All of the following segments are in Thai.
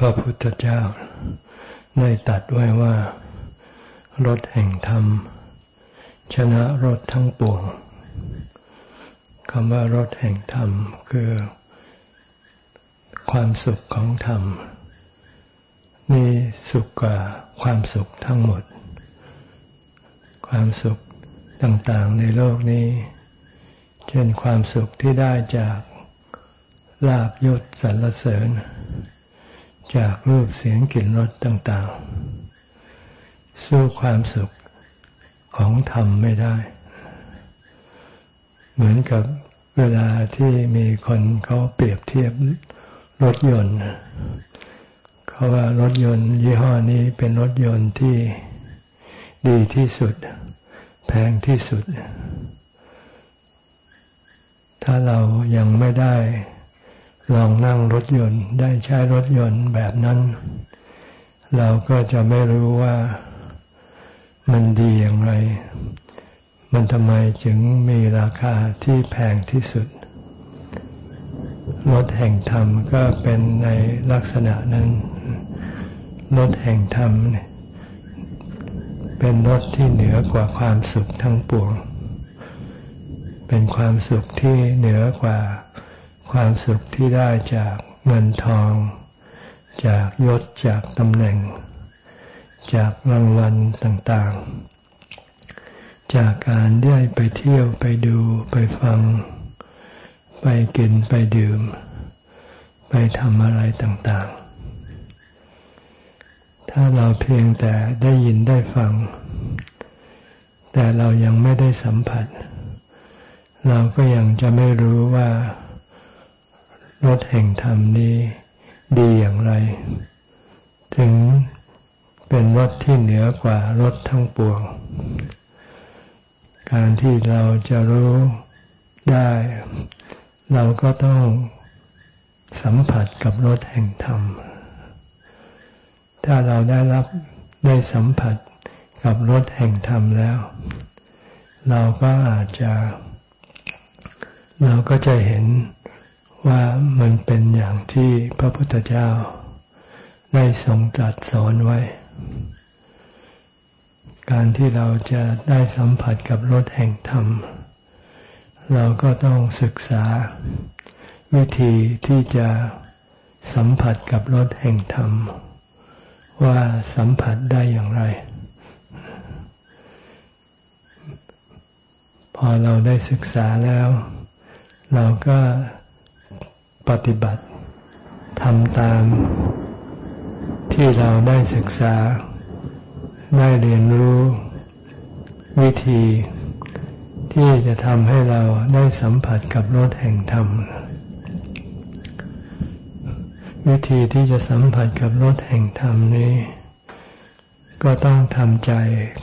พระพุทธเจ้า ได้ตัดไว้ว่ารถแห่งธรรม ชนะรถทั้งปวงคำว่ารถแห่งธรรมคือ ความสุขของธรรม นี่สุขกว่าความสุขทั้งหมด ความสุขต่างๆในโลกนี้ เช่นความสุขที่ได้จากลาบยศสรรเสริญ จากรูปเสียงกลิ่นรสต่างๆ สู้ความสุขของธรรมไม่ได้ เหมือนกับเวลาที่มีคนเขาเปรียบเทียบรถยนต์เขาว่ารถยนต์ ยี่ห้อนี้เป็นรถยนต์ที่ดีที่สุด แพงที่สุด ถ้าเรายังไม่ได้ ลองนั่งรถยนต์ได้ใช้รถยนต์แบบนั้น เราก็จะไม่รู้ว่ามันดีอย่างไร มันทำไมจึงมีราคาที่แพงที่สุด รถแห่งธรรมก็เป็นในลักษณะนั้น รถแห่งธรรมเป็นรถที่เหนือกว่าความสุขทั้งปวง เป็นความสุขที่เหนือกว่า ความสุขที่ได้จากเงินทอง จากยศจากตำแหน่ง จากรางวัลต่างๆ จากการได้ไปเที่ยวไปดูไปฟัง ไปกินไปดื่ม ไปทำอะไรต่างๆ ถ้าเราเพียงแต่ได้ยินได้ฟัง แต่เรายังไม่ได้สัมผัส เราก็ยังจะไม่รู้ว่า รถแห่งธรรมนี้ดีอย่างไร ถึงเป็นรถที่เหนือกว่ารถทั้งปวง การที่เราจะรู้ได้ เราก็ต้องสัมผัสกับรถแห่งธรรม ถ้าเราได้รับได้สัมผัสกับรถแห่งธรรมแล้ว เราก็อาจจะ เราก็จะเห็น ว่ามันเป็นอย่างที่พระพุทธเจ้า ได้ทรงตรัสสอนไว้ การที่เราจะได้สัมผัสกับรถแห่งธรรม เราก็ต้องศึกษา วิธีที่จะสัมผัสกับรถแห่งธรรม ว่าสัมผัสได้อย่างไร พอเราได้ศึกษาแล้ว เราก็ ฏิบัติทำตามที่เราได้ศึกษา ได้เรียนรู้ วิธีที่จะทำให้เราได้สัมผัสกับรสแห่งธรรม วิธีที่จะสัมผัสกับรสแห่งธรรมนี้ ก็ต้องทำใจ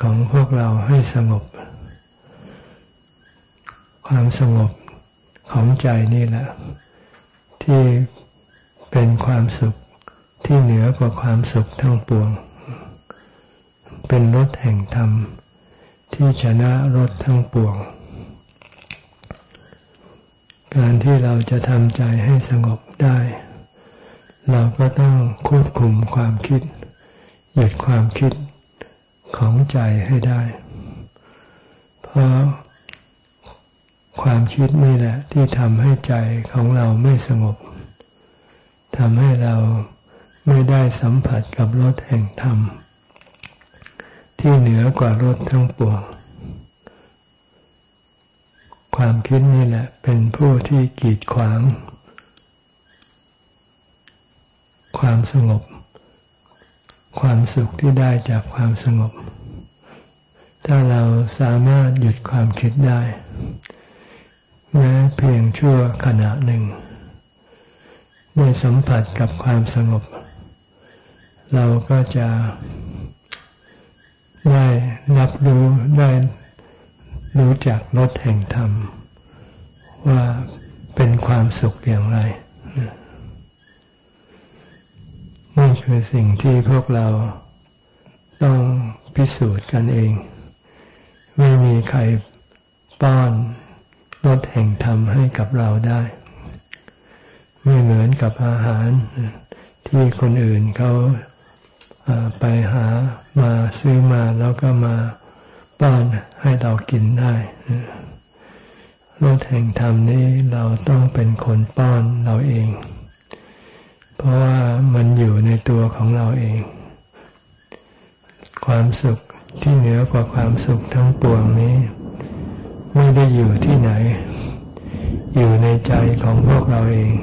ของพวกเราให้สงบ ความสงบของใจนี่แหละ ที่เป็นความสุขที่เหนือกว่าความสุขทั้งปวง เป็นรถแห่งธรรม ที่ชนะรถทั้งปวง การที่เราจะทำใจให้สงบได้ เราก็ต้องควบคุมความคิด หยุดความคิดของใจให้ได้ เพราะ ความคิดนี่แหละ ที่ทำให้ใจของเราไม่สงบทำให้เราไม่ได้สัมผัสกับรสแห่งธรรม ที่เหนือกว่ารสทั้งปวง ความคิดนี่แหละ เป็นผู้ที่กีดขวาง ความสงบ ความสุขที่ได้จากความสงบ ถ้าเราสามารถหยุดความคิดได้ แม้เพียงชั่วขณะหนึ่ง ได้สัมผัสกับความสงบ เราก็จะได้รับรู้ได้รู้จักรสแห่งธรรม ว่าเป็นความสุขอย่างไร นี่คือสิ่งที่พวกเราต้องพิสูจน์กันเอง ไม่มีใครป้อน รสแห่งธรรมให้กับเราได้ ไม่เหมือนกับอาหาร ที่คนอื่นเขาไปหามาซื้อมาแล้วก็มาป้อนให้เรากินได้รสแห่งธรรมนี้เราต้องเป็นคนป้อนเราเอง เพราะว่ามันอยู่ในตัวของเราเอง ความสุขที่เหนือกว่าความสุขทั้งปวงนี้ ไม่ได้อยู่ที่ไหน อยู่ในใจของพวกเราเอง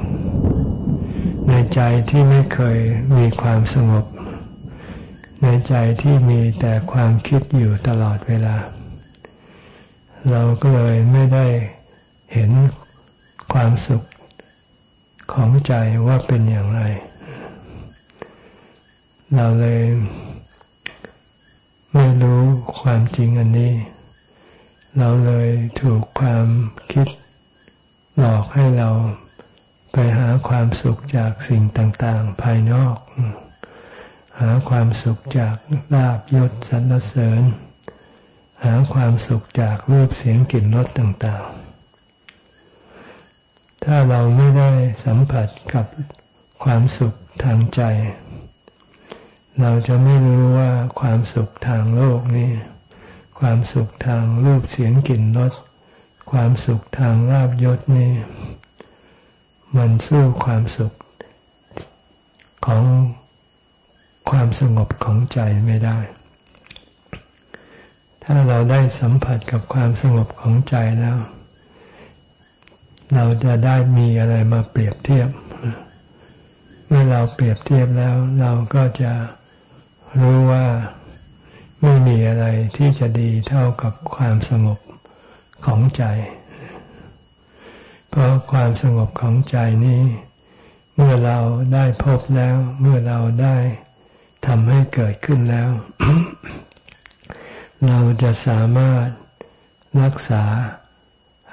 ในใจที่ไม่เคยมีความสงบ ในใจที่มีแต่ความคิดอยู่ตลอดเวลา เราก็เลยไม่ได้เห็นความสุขของใจว่าเป็นอย่างไร เราเลยไม่รู้ความจริงอันนี้ เราเลยถูกความคิดหลอกให้เราไปหาความสุขจากสิ่งต่างๆ ภายนอก หาความสุขจากลาบยศสรรเสริญ หาความสุขจากรูปเสียงกลิ่นรสต่างๆ ถ้าเราไม่ได้สัมผัสกับความสุขทางใจ เราจะไม่รู้ว่าความสุขทางโลกนี้ ความสุขทางรูปเสียงกลิ่นรสความสุขทางลาบยศนี้มันสู้ความสุขของความสงบของใจไม่ได้ ถ้าเราได้สัมผัสกับความสงบของใจแล้ว เราจะได้มีอะไรมาเปรียบเทียบ เมื่อเราเปรียบเทียบแล้ว เราก็จะรู้ว่า ไม่มีอะไรที่จะดีเท่ากับความสงบของใจ เพราะความสงบของใจนี้ เมื่อเราได้พบแล้ว เมื่อเราได้ทำให้เกิดขึ้นแล้ว เราจะสามารถรักษา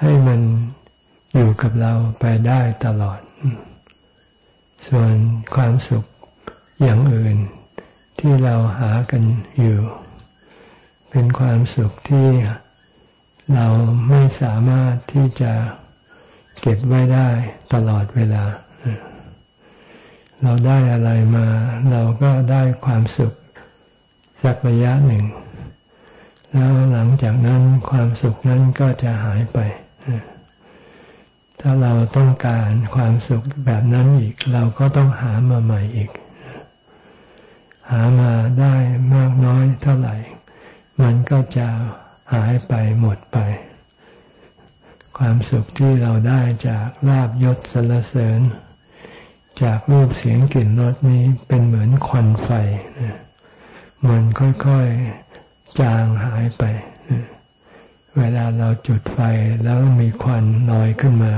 ให้มันอยู่กับเราไปได้ตลอด ส่วนความสุขอย่างอื่นที่เราหากันอยู่ เป็นความสุขที่เราไม่สามารถที่จะเก็บไว้ได้ตลอดเวลา เราได้อะไรมา เราก็ได้ความสุขสักระยะหนึ่ง แล้วหลังจากนั้นความสุขนั้นก็จะหายไป ถ้าเราต้องการความสุขแบบนั้นอีก เราก็ต้องหามาใหม่อีก หามาได้มากน้อยเท่าไหร่ มันก็จะหายไปหมดไป ความสุขที่เราได้จากลาบยศสรรเสริญ จากรูปเสียงกลิ่นรสนี้เป็นเหมือนควันไฟ มันค่อยๆจางหายไป เวลาเราจุดไฟแล้วมีควันลอยขึ้นมา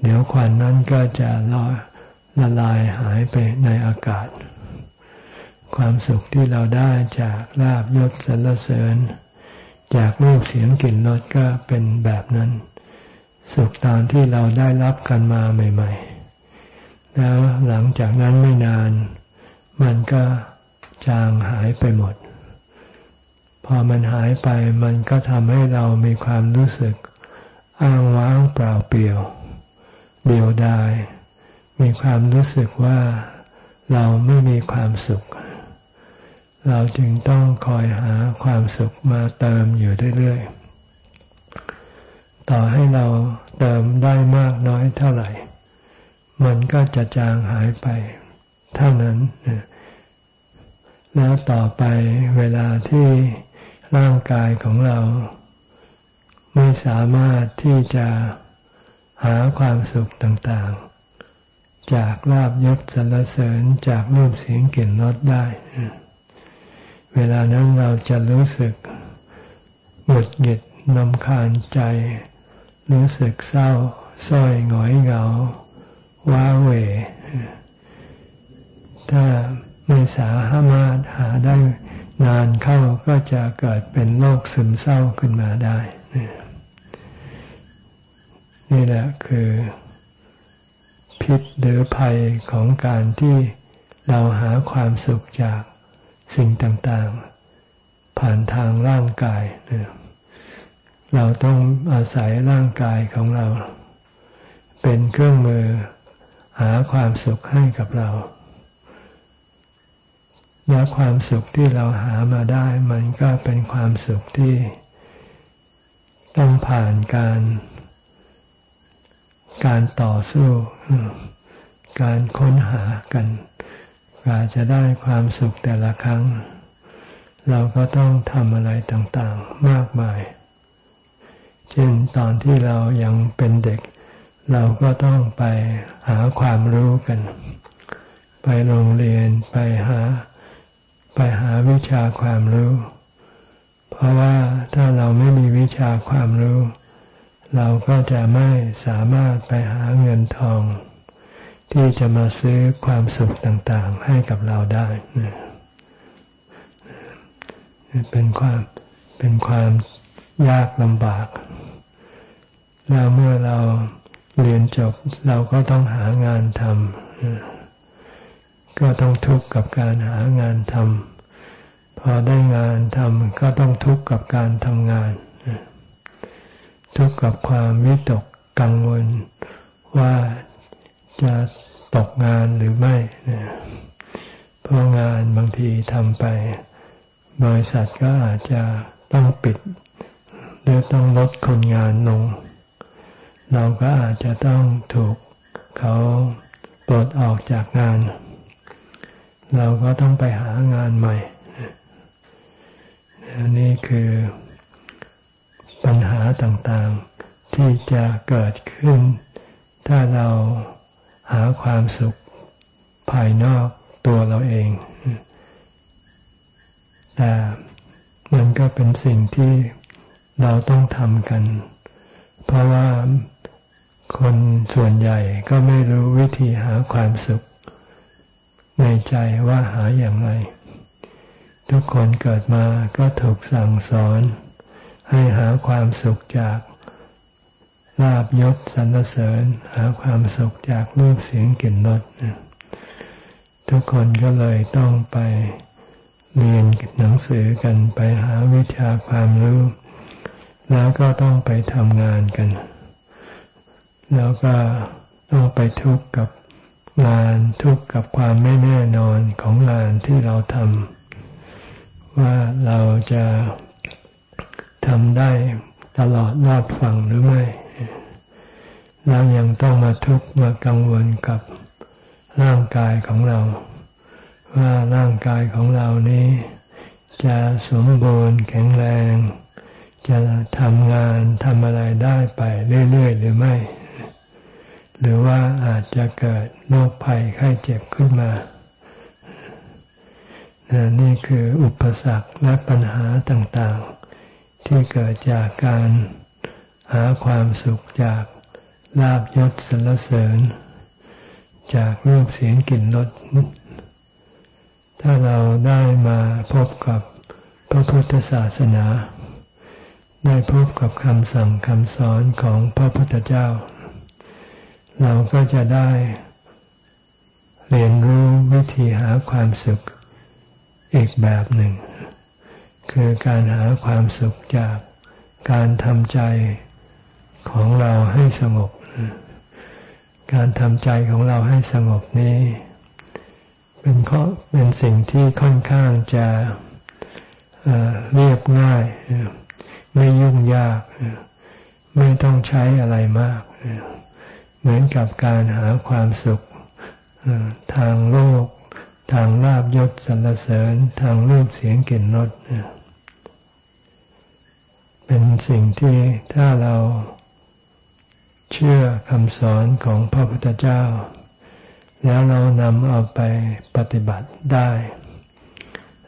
เดี๋ยวควันนั้นก็จะลอยละลายหายไปในอากาศ ความสุขที่เราได้จากลาบยศสรรเสริญ จากรูปเสียงกลิ่นรสก็เป็นแบบนั้น สุขตอนที่เราได้รับกันมาใหม่ ๆ แล้วหลังจากนั้นไม่นาน มันก็จางหายไปหมด พอมันหายไปมันก็ทำให้เรามีความรู้สึกอ้างว้างเปล่าเปลี่ยว เดียวดายมีความรู้สึกว่าเราไม่มีความสุข เราจึงต้องคอยหาความสุขมาเติมอยู่เรื่อยๆ ต่อให้เราเติมได้มากน้อยเท่าไหร่ มันก็จะจางหายไป เท่านั้น แล้วต่อไปเวลาที่ร่างกายของเรา ไม่สามารถที่จะหาความสุขต่างๆ จากลาบยศสรรเสริญจากรูปเสียงกลิ่นรสได้ เวลานั้นเราจะรู้สึกหงุดหงิดนำคาญใจ รู้สึกเศร้าส้อยหงอยเหงา ว้าเหวถ้าไม่สามารถหาได้นานเข้าก็จะเกิดเป็นโรคซึมเศร้าขึ้นมาได้ นี่แหละคือ พิษหรือภัยของการที่เราหาความสุขจาก สิ่งต่างๆ ผ่านทางร่างกายเราต้องอาศัยร่างกายของเรา เป็นเครื่องมือหาความสุขให้กับเราและความสุขที่เราหามาได้ มันก็เป็นความสุขที่ ต้องผ่านการ การต่อสู้ การค้นหากัน กว่าจะได้ความสุขแต่ละครั้ง เราก็ต้องทำอะไรต่างๆ มากมาย เช่นตอนที่เรายังเป็นเด็ก เราก็ต้องไปหาความรู้กัน ไปโรงเรียนไปหา ไปหาวิชาความรู้ เพราะว่าถ้าเราไม่มีวิชาความรู้ เราก็จะไม่สามารถไปหาเงินทอง ที่จะมาซื้อความสุขต่างๆ ให้กับเราได้เป็นความเป็นความยากลำบาก แล้วเมื่อเราเรียนจบเราก็ต้องหางานทำก็ต้องทุกข์กับการหางานทำพอได้งานทำก็ต้องทุกข์กับการทำงาน ทุกข์กับความวิตกกังวลว่า จะตกงานหรือไม่เพราะงานบางทีทำไป บริษัทก็อาจจะต้องปิดหรือต้องลดคนงานลง เราก็อาจจะต้องถูกเขาปลดออกจากงาน เราก็ต้องไปหางานใหม่นี่คือปัญหาต่างๆที่จะเกิดขึ้น ถ้าเรา หาความสุขภายนอกตัวเราเอง แต่มันก็เป็นสิ่งที่เราต้องทำกัน เพราะว่าคนส่วนใหญ่ก็ไม่รู้วิธีหาความสุข ในใจว่าหาอย่างไร ทุกคนเกิดมาก็ถูกสั่งสอน ให้หาความสุขจาก ลาบยศสรรเสริญหาความสุขจากรูปเสียงกลิ่นรสทุกคนก็เลยต้องไปเรียนหนังสือกันไปหาวิชาความรู้ แล้วก็ต้องไปทำงานกัน แล้วก็ต้องไปทุกข์กับงานทุกข์กับความไม่แน่นอนของงานที่เราทำว่าเราจะทำได้ตลอดรอดฝั่งหรือไม่ เรายังต้องมาทุกข์มากังวลกับร่างกายของเรา ว่าร่างกายของเรานี้ จะสมบูรณ์แข็งแรง จะทำงานทำอะไรได้ไปเรื่อย ๆ หรือไม่ หรือว่าอาจจะเกิดโรคภัยไข้เจ็บขึ้นมา นี่คืออุปสรรคและปัญหาต่างๆ ที่เกิดจากการหาความสุขจาก ลาบยศสรรเสริญ จากรูปเสียงกลิ่นรสถ้าเราได้มาพบกับพระพุทธศาสนา ได้พบกับคำสั่งคำสอนของพระพุทธเจ้า เราก็จะได้เรียนรู้วิธีหาความสุขอีกแบบหนึ่ง คือการหาความสุขจากการทำใจของเราให้สงบ การทำใจของเราให้สงบนี้ เป็นข้อเป็นสิ่งที่ค่อนข้างจะเรียบง่าย ไม่ยุ่งยาก ไม่ต้องใช้อะไรมาก เหมือนกับการหาความสุขทางโลก ทางลาบยศสรรเสริญ ทางรูปเสียงกลิ่นรสเป็นสิ่งที่ถ้าเรา เชื่อคำสอนของพระพุทธเจ้า แล้วเรานำเอาไปปฏิบัติได้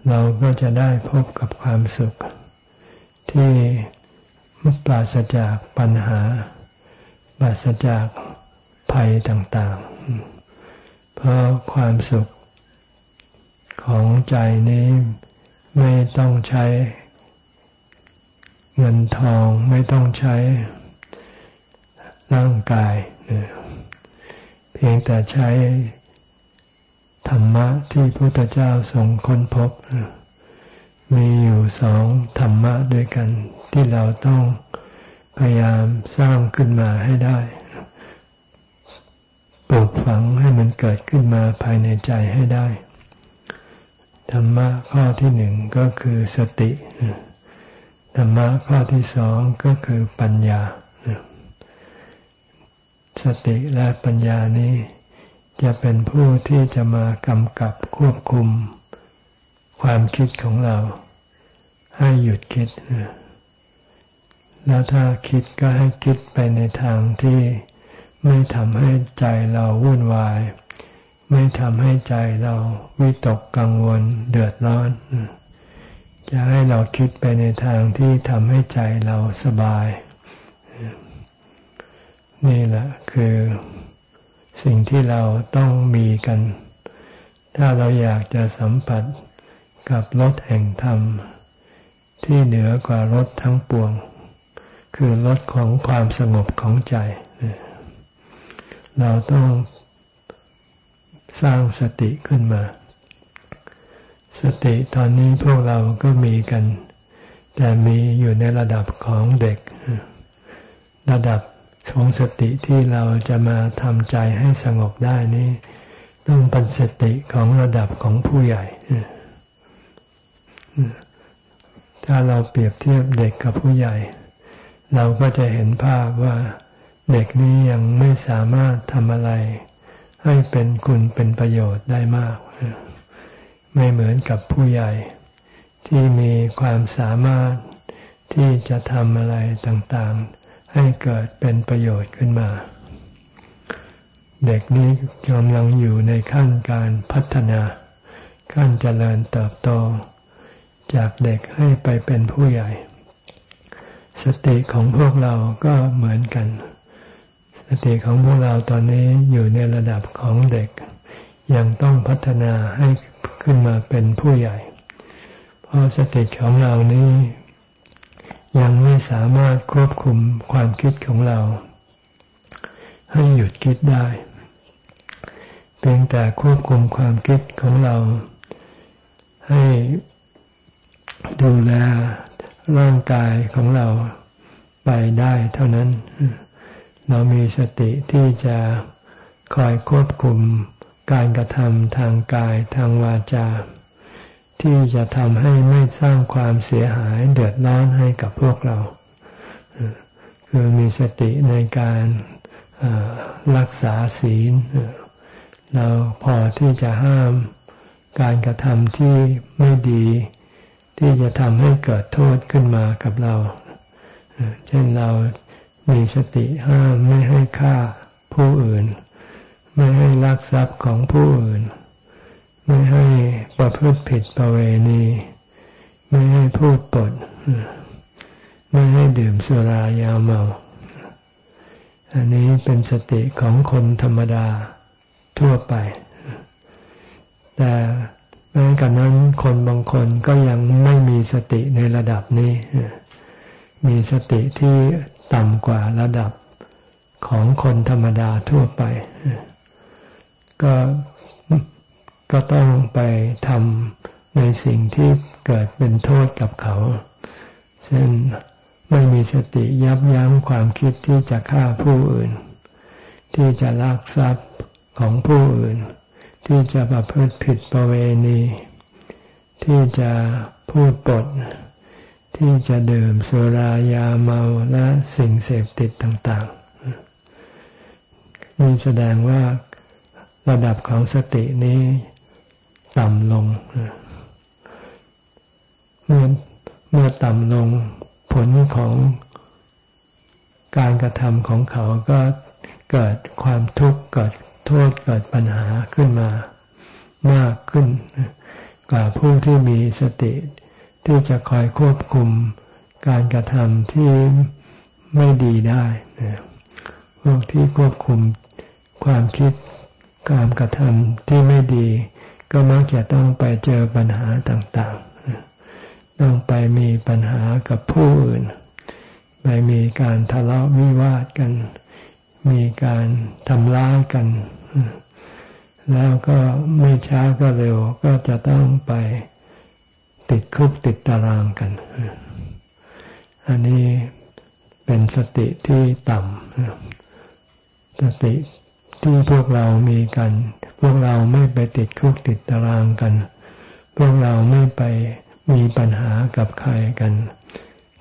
เราก็จะได้พบกับความสุข ที่ปราศจากปัญหา ปราศจากภัยต่างๆ เพราะความสุขของใจนี้ไม่ต้องใช้เงินทองไม่ต้องใช้ ร่างกาย เพียงแต่ใช้ธรรมะที่พระพุทธเจ้าทรงค้นพบ มีอยู่สองธรรมะด้วยกัน ที่เราต้องพยายามสร้างขึ้นมาให้ได้ปลูลูกฝังให้มันเกิดขึ้นมาภายในใจให้ได้ ธรรมะข้อที่หนึ่งก็คือสติ ธรรมะข้อที่สองก็คือปัญญา สติและปัญญานี้ จะเป็นผู้ที่จะมากำกับควบคุม ความคิดของเรา ให้หยุดคิด แล้วถ้าคิดก็ให้คิดไปในทางที่ไม่ทำให้ใจเราวุ่นวาย ไม่ทำให้ใจเราวิตกกังวลเดือดร้อน จะให้เราคิดไปในทางที่ทำให้ใจเราสบาย นี่แหละคือสิ่งที่เราต้องมีกัน ถ้าเราอยากจะสัมผัสกับรถแห่งธรรม ที่เหนือกว่ารถทั้งปวง คือรถของความสงบของใจ เราต้องสร้างสติขึ้นมา สติตอนนี้พวกเราก็มีกัน แต่มีอยู่ในระดับของเด็ก ระดับ ของสติที่เราจะมาทำใจให้สงบได้นี้ ต้องเป็นสติของระดับของผู้ใหญ่ถ้าเราเปรียบเทียบเด็กกับผู้ใหญ่ เราก็จะเห็นภาพว่าเด็กนี้ยังไม่สามารถทำอะไร ให้เป็นคุณเป็นประโยชน์ได้มาก ไม่เหมือนกับผู้ใหญ่ ที่มีความสามารถที่จะทำอะไรต่างๆ ให้เกิดเป็นประโยชน์ขึ้นมา เด็กนี้กำลังอยู่ในขั้นการพัฒนา ขั้นเจริญเติบโต จากเด็กให้ไปเป็นผู้ใหญ่ สติของพวกเราก็เหมือนกัน สติของพวกเราตอนนี้อยู่ในระดับของเด็ก ยังต้องพัฒนาให้ขึ้นมาเป็นผู้ใหญ่ เพราะสติของเรานี้ ยังไม่สามารถควบคุมความคิดของเรา ให้หยุดคิดได้ เพียงแต่ควบคุมความคิดของเรา ให้ดูแลร่างกายของเราไปได้เท่านั้น เรามีสติที่จะคอยควบคุมการกระทำทางกายทางวาจา ที่จะทำให้ไม่สร้างความเสียหายเดือดร้อนให้กับพวกเรา คือมีสติในการรักษาศีล เราพอที่จะห้ามการกระทำที่ไม่ดี ที่จะทำให้เกิดโทษขึ้นมากับเรา เช่นเรามีสติห้ามไม่ให้ฆ่าผู้อื่น ไม่ให้ลักทรัพย์ของผู้อื่น ไม่ให้ประพฤติผิดประเวณี ไม่ให้พูดปด ไม่ให้ดื่มสุรายาเมา อันนี้เป็นสติของคนธรรมดาทั่วไป แต่แม้กระนั้นคนบางคนก็ยังไม่มีสติในระดับนี้ มีสติที่ต่ำกว่าระดับของคนธรรมดาทั่วไป ก็ ก็ต้องไปทำในสิ่งที่เกิดเป็นโทษกับเขา เช่นไม่มีสติยับยั้งความคิดที่จะฆ่าผู้อื่น ที่จะลักทรัพย์ของผู้อื่น ที่จะประพฤติผิดประเวณี ที่จะพูดปด ที่จะดื่มสุรายาเมาและสิ่งเสพติดต่างๆนี่แสดงว่าระดับของสตินี้ ต่ำลง เมื่อเมื่อต่ำลงผลของการกระทำของเขาก็เกิดความทุกข์เกิดโทษเกิดปัญหาขึ้นมามากขึ้น กว่าผู้ที่มีสติที่จะคอยควบคุมการกระทำที่ไม่ดีได้พวกที่ควบคุมความคิดการกระทำที่ไม่ดี ก็มักจะต้องไปเจอปัญหาต่างๆ ต้องไปมีปัญหากับผู้อื่น ไปมีการทะเลาะวิวาทกัน มีการทำร้ายกัน แล้วก็ไม่ช้าก็เร็วก็จะต้องไปติดคุกติดตารางกัน อันนี้เป็นสติที่ต่ำสติ ที่พวกเรามีกัน พวกเราไม่ไปติดคุกติดตารางกัน พวกเราไม่ไปมีปัญหากับใครกัน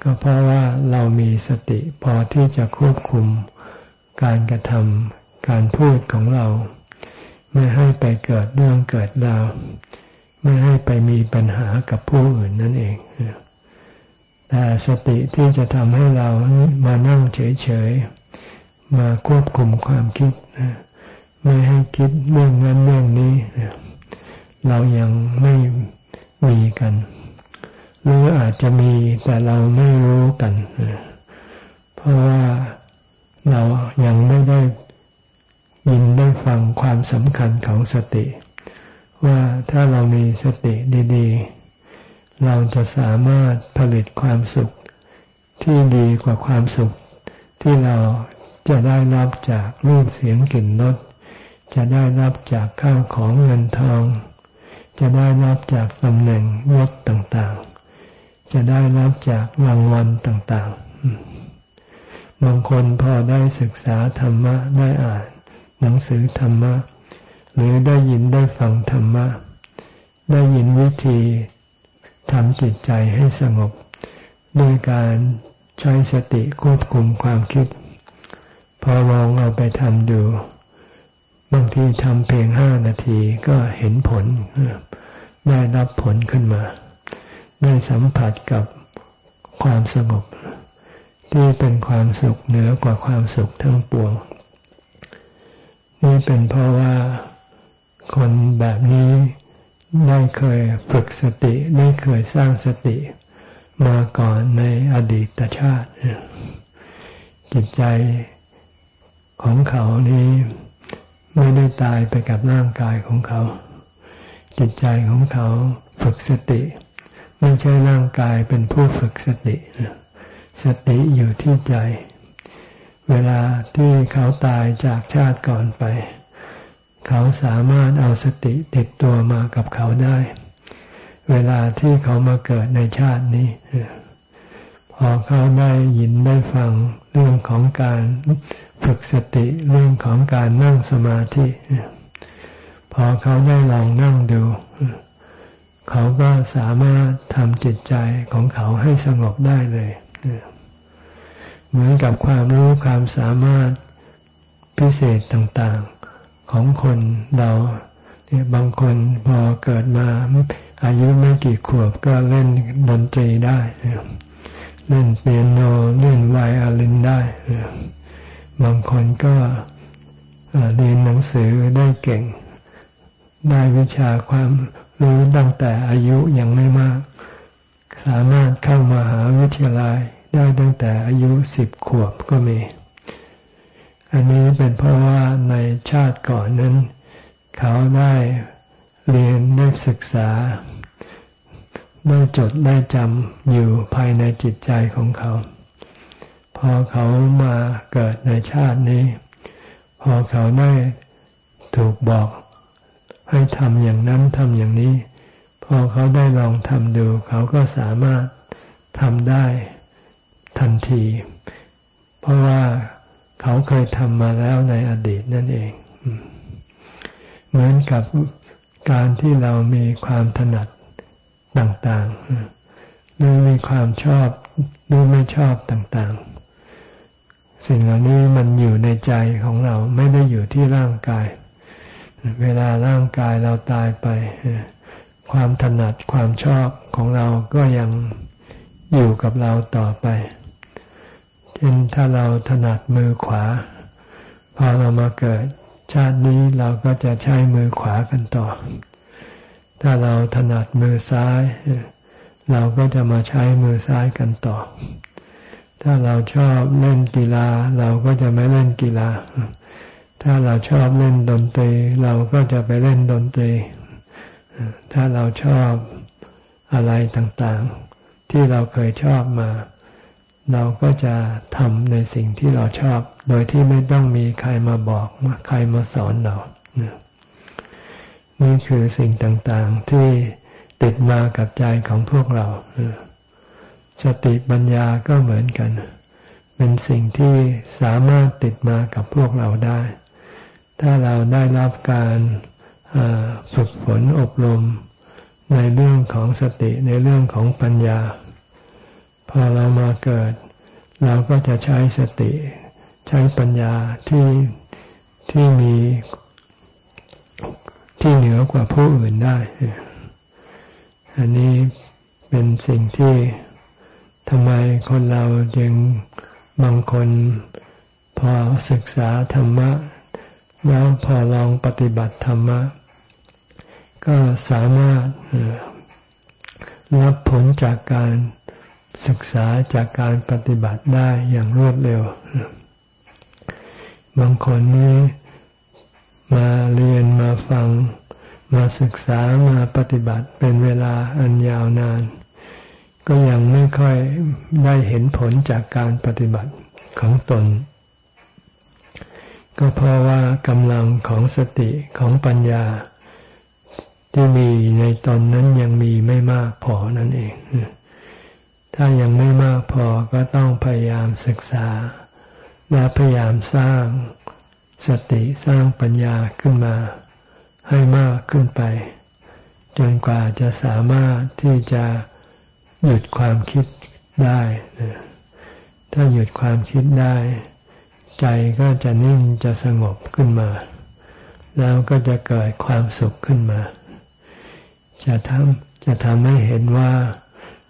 ก็เพราะว่าเรามีสติพอที่จะควบคุมการกระทำการพูดของเรา ไม่ให้ไปเกิดเรื่องเกิดราวไม่ให้ไปมีปัญหากับผู้อื่นนั่นเองแต่สติที่จะทำให้เรามานั่งเฉยๆ มาควบคุมความคิด ไม่ให้คิดเรื่องนั้นเรื่องนี้ เรายังไม่มีกัน หรืออาจจะมีแต่เราไม่รู้กัน เพราะว่าเรายังไม่ได้ยินได้ฟังความสำคัญของสติ ว่าถ้าเรามีสติดีๆ เราจะสามารถผลิตความสุขที่ดีกว่าความสุขที่เราจะได้รับจากรูปเสียงกลิ่นรส จะได้รับจากข้าวของเงินทอง จะได้รับจากตำแหน่งยศต่างๆ จะได้รับจากรางวัลต่างๆ บางคนพอได้ศึกษาธรรมะได้อ่าน หนังสือธรรมะ หรือได้ยินได้ฟังธรรมะ ได้ยินวิธีทำจิตใจให้สงบด้วยการใช้สติควบคุมความคิด พอลองเอาไปทำดู บางทีทำเพียงห้านาทีก็เห็นผล ได้รับผลขึ้นมา ได้สัมผัสกับความสงบ ที่เป็นความสุขเหนือกว่าความสุขทั้งปวง นี่เป็นเพราะว่าคนแบบนี้ได้เคยฝึกสติได้เคยสร้างสติมาก่อนในอดีตชาติ จิตใจของเขานี้ ไม่ได้ตายไปกับร่างกายของเขา จิตใจของเขาฝึกสติ ไม่ใช่ร่างกายเป็นผู้ฝึกสติสติอยู่ที่ใจ เวลาที่เขาตายจากชาติก่อนไป เขาสามารถเอาสติติดตัวมากับเขาได้ เวลาที่เขามาเกิดในชาตินี้พอเขาได้ยินได้ฟังเรื่องของการ ฝึกสติเรื่องของการนั่งสมาธิพอเขาได้ลองนั่งดู เขาก็สามารถทำจิตใจของเขาให้สงบได้เลยเหมือนกับความรู้ความสามารถพิเศษต่างๆของคนเราเนี่ยบางคนพอเกิดมาอายุไม่กี่ขวบก็เล่นดนตรีได้ เล่นเปียโนเล่นไวโอลินได้ บางคนก็เรียนหนังสือได้เก่ง ได้วิชาความรู้ตั้งแต่อายุยังไม่มาก สามารถเข้ามาหาวิทยาลัยได้ตั้งแต่อายุสิบขวบก็มี อันนี้เป็นเพราะว่าในชาติก่อนนั้น เขาได้เรียนได้ศึกษาได้จดได้จำอยู่ภายในจิตใจของเขา พอเขามาเกิดในชาตินี้ พอเขาได้ถูกบอกให้ทำอย่างนั้นทำอย่างนี้ พอเขาได้ลองทำดู เขาก็สามารถทำได้ทันที เพราะว่าเขาเคยทำมาแล้วในอดีตนั่นเอง เหมือนกับการที่เรามีความถนัดต่างๆหรือมีความชอบหรือไม่ชอบต่างๆ สิ่งเหล่านี้มันอยู่ในใจของเราไม่ได้อยู่ที่ร่างกาย เวลาร่างกายเราตายไป ความถนัดความชอบของเราก็ยังอยู่กับเราต่อไป เช่นถ้าเราถนัดมือขวา พอเรามาเกิดชาตินี้เราก็จะใช้มือขวากันต่อ ถ้าเราถนัดมือซ้าย เราก็จะมาใช้มือซ้ายกันต่อ ถ้าเราชอบเล่นกีฬา เราก็จะไม่เล่นกีฬา ถ้าเราชอบเล่นดนตรี เราก็จะไปเล่นดนตรี ถ้าเราชอบอะไรต่างๆ ที่เราเคยชอบมา เราก็จะทำในสิ่งที่เราชอบ โดยที่ไม่ต้องมีใครมาบอกใครมาสอนเรานี่คือสิ่งต่างๆที่ติดมากับใจของพวกเรา สติปัญญาก็เหมือนกัน เป็นสิ่งที่สามารถติดมากับพวกเราได้ ถ้าเราได้รับการฝึกฝนอบรม ในเรื่องของสติในเรื่องของปัญญา พอเรามาเกิด เราก็จะใช้สติ ใช้ปัญญาที่ที่มีที่เหนือกว่าผู้อื่นได้ อันนี้เป็นสิ่งที่ ทำไมคนเราจึงบางคนพอศึกษาธรรมะ แล้วพอลองปฏิบัติธรรมะ ก็สามารถรับผลจากการศึกษาจากการปฏิบัติได้อย่างรวดเร็ว บางคนนี้มาเรียนมาฟัง มาศึกษามาปฏิบัติเป็นเวลาอันยาวนาน ก็ยังไม่ค่อยได้เห็นผลจากการปฏิบัติของตน ก็เพราะว่ากำลังของสติของปัญญา ที่มีในตอนนั้นยังมีไม่มากพอนั่นเอง ถ้ายังไม่มากพอก็ต้องพยายามศึกษา และพยายามสร้างสติสร้างปัญญาขึ้นมา ให้มากขึ้นไป จนกว่าจะสามารถที่จะ หยุดความคิดได้ถ้าหยุดความคิดได้ ใจก็จะนิ่งจะสงบขึ้นมา แล้วก็จะเกิดความสุขขึ้นมา จะทำจะทำให้เห็นว่า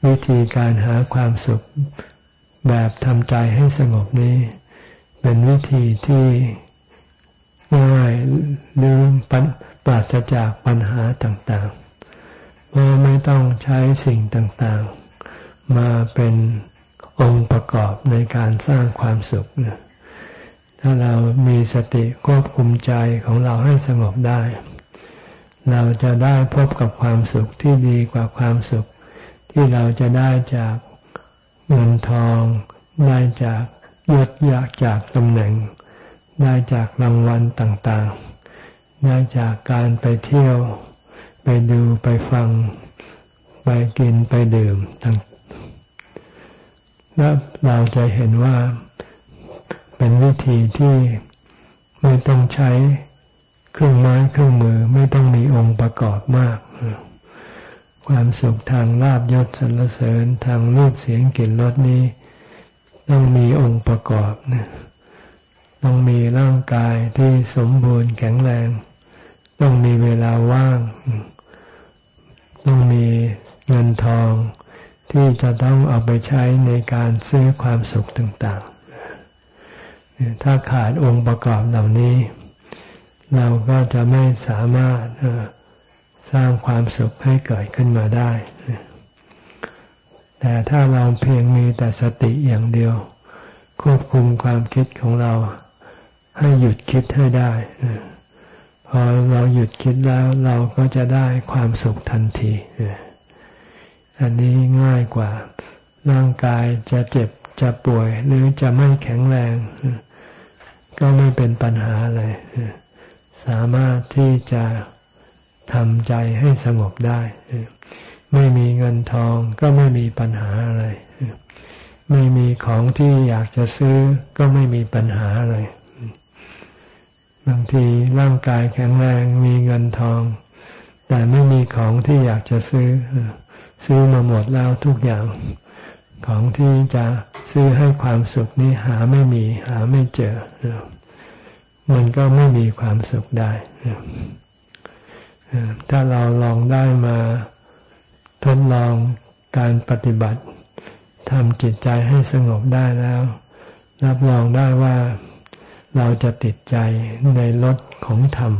วิธีการหาความสุขแบบทำใจให้สงบนี้ เป็นวิธีที่ง่ายหรือปราศจากปัญหาต่างๆเพราไม่ต้องใช้สิ่งต่างๆ มาเป็นองค์ประกอบในการสร้างความสุข ถ้าเรามีสติควบคุมใจของเราให้สงบได้ เราจะได้พบกับความสุขที่ดีกว่าความสุข ที่เราจะได้จากเงินทอง ได้จากยศยากจากตำแหน่ง ได้จากรางวัลต่างๆ ได้จากการไปเที่ยว ไปดูไปฟัง ไปกินไปดื่มต่าง เราจะเห็นว่าเป็นวิธีที่ไม่ต้องใช้เครื่องไม้เครื่องมือไม่ต้องมีองค์ประกอบมาก ความสุขทางลาบยศสรรเสริญทางรูปเสียงกลิ่นรสนี้ ต้องมีองค์ประกอบนะต้องมีร่างกายที่สมบูรณ์แข็งแรง ต้องมีเวลาว่าง ต้องมีเงินทอง ที่จะต้องเอาไปใช้ในการซื้อความสุขต่างๆ ถ้าขาดองค์ประกอบเหล่านี้ เราก็จะไม่สามารถสร้างความสุขให้เกิดขึ้นมาได้ แต่ถ้าเราเพียงมีแต่สติอย่างเดียว ควบคุมความคิดของเราให้หยุดคิดให้ได้พอเราหยุดคิดแล้วเราก็จะได้ความสุขทันที อันนี้ง่ายกว่า ร่างกายจะเจ็บจะป่วย หรือจะไม่แข็งแรง ก็ไม่เป็นปัญหาอะไรสามารถที่จะทำใจให้สงบได้ ไม่มีเงินทองก็ไม่มีปัญหาอะไร ไม่มีของที่อยากจะซื้อก็ไม่มีปัญหาอะไร บางทีร่างกายแข็งแรงมีเงินทอง แต่ไม่มีของที่อยากจะซื้อ ซื้อมาหมดแล้วทุกอย่าง ของที่จะซื้อให้ความสุขนี้หาไม่มี หาไม่เจอ มันก็ไม่มีความสุขได้ ถ้าเราลองได้มาทดลองการปฏิบัติทำจิตใจให้สงบได้แล้ว รับรองได้ว่าเราจะติดใจในรถของธรรม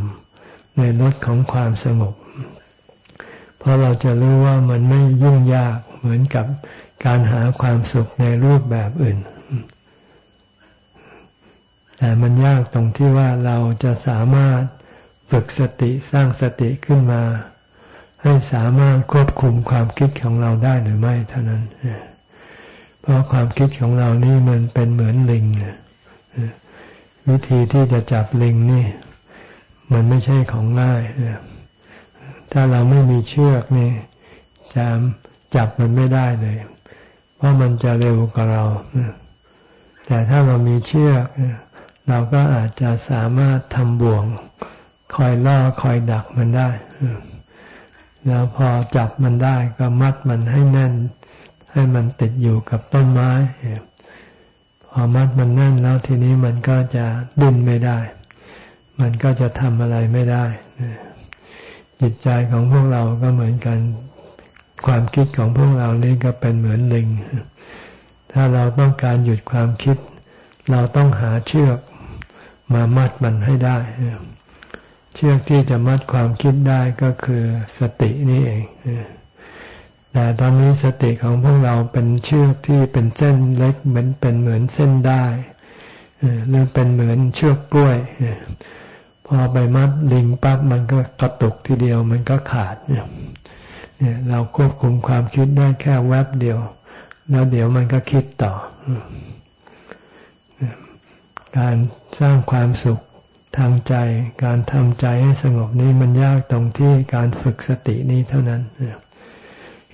ในรถของความสงบ เพราะเราจะรู้ว่ามันไม่ยุ่งยากเหมือนกับการหาความสุขในรูปแบบอื่น แต่มันยากตรงที่ว่าเราจะสามารถฝึกสติสร้างสติขึ้นมา ให้สามารถควบคุมความคิดของเราได้หรือไม่เท่านั้น เพราะความคิดของเรานี่มันเป็นเหมือนลิงวิธีที่จะจับลิงนี่ มันไม่ใช่ของง่าย ถ้าเราไม่มีเชือกนี่จะจับมันไม่ได้เลย เพราะมันจะเร็วกว่าเรา แต่ถ้าเรามีเชือกเราก็อาจจะสามารถทำบ่วง คอยล่อคอยดักมันได้ แล้วพอจับมันได้ก็มัดมันให้แน่น ให้มันติดอยู่กับต้นไม้ พอมัดมันแน่นแล้วทีนี้มันก็จะดิ้นไม่ได้ มันก็จะทำอะไรไม่ได้ จิตใจของพวกเราก็เหมือนกัน ความคิดของพวกเรานี่ก็เป็นเหมือนลิง ถ้าเราต้องการหยุดความคิด เราต้องหาเชือกมามัดมันให้ได้ เชือกที่จะมัดความคิดได้ก็คือสตินี่เองแต่ตอนนี้สติของพวกเราเป็นเชือกที่เป็นเส้นเล็กเหมือนเป็นเหมือนเส้นได้หรือเป็นเหมือนเชือกกล้วย พอไปมัดลิงปั๊บมันก็กระตุกทีเดียวมันก็ขาดเนี่ยเราควบคุมความคิดได้แค่แวบเดียว แล้วเดี๋ยวมันก็คิดต่อ การสร้างความสุขทางใจ การทำใจให้สงบนี้มันยากตรงที่การฝึกสตินี้เท่านั้น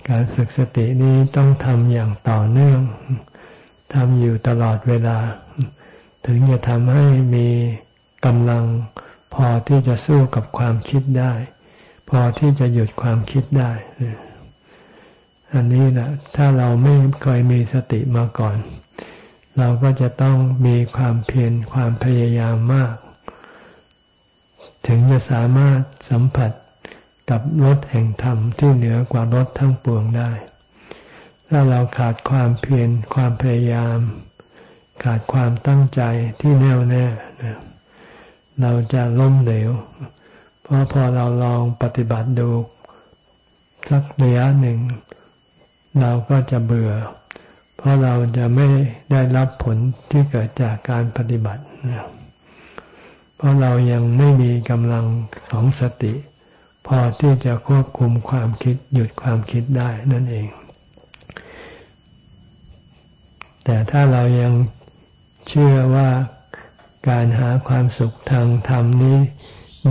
การฝึกสตินี้ต้องทำอย่างต่อเนื่องทำอยู่ตลอดเวลา ถึงจะทำให้มีกำลัง พอที่จะสู้กับความคิดได้ พอที่จะหยุดความคิดได้อันนี้แหละถ้าเราไม่เคยมีสติมาก่อน เราก็จะต้องมีความเพียรความพยายามมาก ถึงจะสามารถสัมผัสกับรถแห่งธรรมที่เหนือกว่ารถทั้งปวงได้ ถ้าเราขาดความเพียรความพยายาม ขาดความตั้งใจที่แน่วแน่ เราจะล้มเหลว เพราะพอเราลองปฏิบัติดูสักระยะหนึ่ง เราก็จะเบื่อ เพราะเราจะไม่ได้รับผลที่เกิดจากการปฏิบัติ เพราะเรายังไม่มีกำลังของสติ พอที่จะควบคุมความคิดหยุดความคิดได้นั่นเอง แต่ถ้าเรายังเชื่อว่า การหาความสุขทางธรรมนี้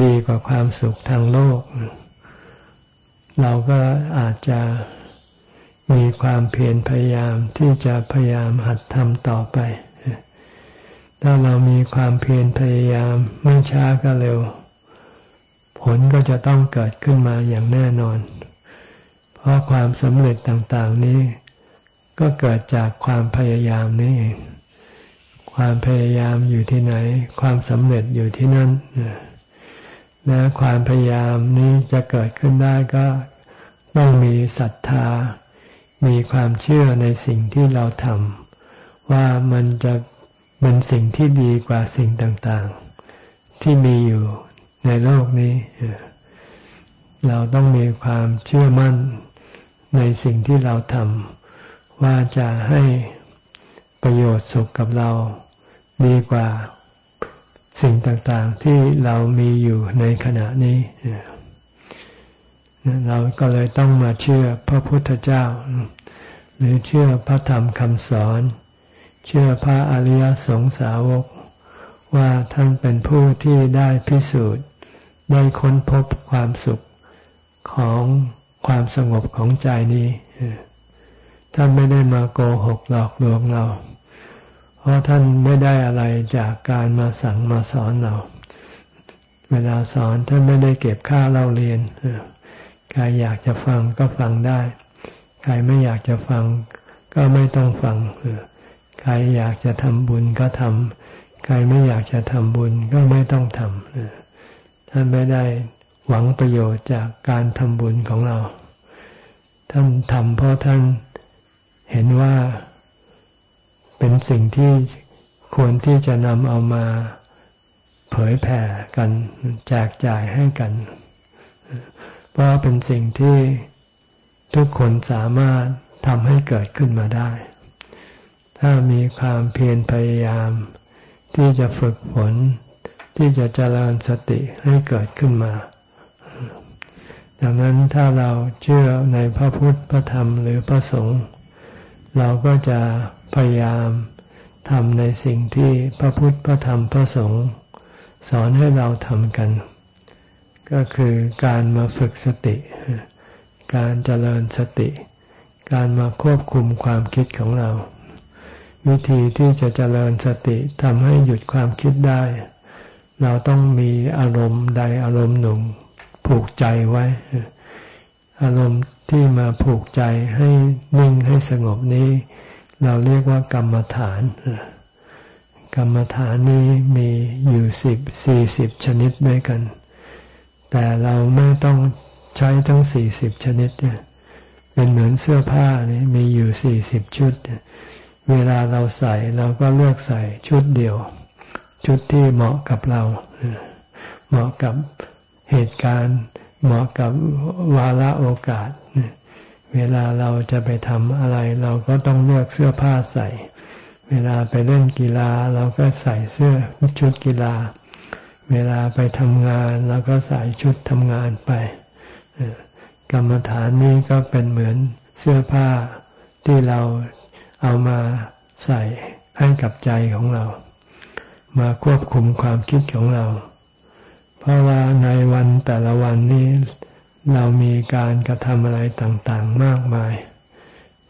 ดีกว่าความสุขทางโลก เราก็อาจจะมีความเพียรพยายามที่จะพยายามหัดทำต่อไป ถ้าเรามีความเพียรพยายามไม่ช้าก็เร็ว ผลก็จะต้องเกิดขึ้นมาอย่างแน่นอน เพราะความสำเร็จต่างๆนี้ ก็เกิดจากความพยายามนี่เอง ความพยายามอยู่ที่ไหน ความสำเร็จอยู่ที่นั่นและความพยายามนี้จะเกิดขึ้นได้ก็ต้องมีศรัทธา มีความเชื่อในสิ่งที่เราทำว่ามันจะเป็นสิ่งที่ดีกว่าสิ่งต่างๆ ที่มีอยู่ในโลกนี้ เราต้องมีความเชื่อมั่นในสิ่งที่เราทำว่าจะให้ประโยชน์สุขกับเรา ดีกว่าสิ่งต่างๆที่เรามีอยู่ในขณะนี้ เราก็เลยต้องมาเชื่อพระพุทธเจ้า หรือเชื่อพระธรรมคำสอน เชื่อพระอริยสงสาวก ว่าท่านเป็นผู้ที่ได้พิสูจน์ ได้ค้นพบความสุขของความสงบของใจนี้ ท่านไม่ได้มาโกหกหลอกลวงเรา ราะท่านไม่ได้อะไรจากการมาสั่งมาสอนเรา เวลาสอนท่านไม่ได้เก็บค่าเราเรียนใครอยากจะฟังก็ฟังได้ ใครไม่อยากจะฟังก็ไม่ต้องฟังใครอยากจะทำบุญก็ทำใครไม่อยากจะทำบุญก็ไม่ต้องทำท่านไม่ได้หวังประโยชน์จากการทำบุญของเรา ท่านทำเพราะท่านเห็นว่า เป็นสิ่งที่ควรที่จะนำเอามาเผยแผ่กันแจกจ่ายให้กันพราะเป็นสิ่งที่ทุกคนสามารถทำให้เกิดขึ้นมาได้ ถ้ามีความเพียรพยายาม ที่จะฝึกฝนที่จะเจริญสติให้เกิดขึ้นมา ดังนั้นถ้าเราเชื่อในพระพุทธพระธรรมหรือพระสงฆ์ เราก็จะพยายามทำในสิ่งที่พระพุทธพระธรรมพระสงฆ์สอนให้เราทำกัน ก็คือการมาฝึกสติ การเจริญสติ การมาควบคุมความคิดของเรา วิธีที่จะเจริญสติทำให้หยุดความคิดได้ เราต้องมีอารมณ์ใดอารมณ์หนึ่งผูกใจไว้ อารมณ์ ที่มาผูกใจให้นิ่งให้สงบนี้ เราเรียกว่ากรรมฐาน กรรมฐานนี้มีอยู่สิบสี่สิบชนิดด้วยกัน แต่เราไม่ต้องใช้ทั้งสี่สิบชนิด เป็นเหมือนเสื้อผ้านี่มีอยู่สี่สิบชุด เวลาเราใส่เราก็เลือกใส่ชุดเดียว ชุดที่เหมาะกับเรา เหมาะกับเหตุการณ์ เหมาะกับวาระโอกาส เวลาเราจะไปทำอะไร เราก็ต้องเลือกเสื้อผ้าใส่ เวลาไปเล่นกีฬาเราก็ใส่เสื้อชุดกีฬา เวลาไปทำงานเราก็ใส่ชุดทำงานไป กรรมฐานนี้ก็เป็นเหมือนเสื้อผ้าที่เราเอามาใส่ให้กับใจของเรา มาควบคุมความคิดของเรา เพราะว่าในวันแต่ละวันนี้เรามีการกระทำอะไรต่างๆ มากมาย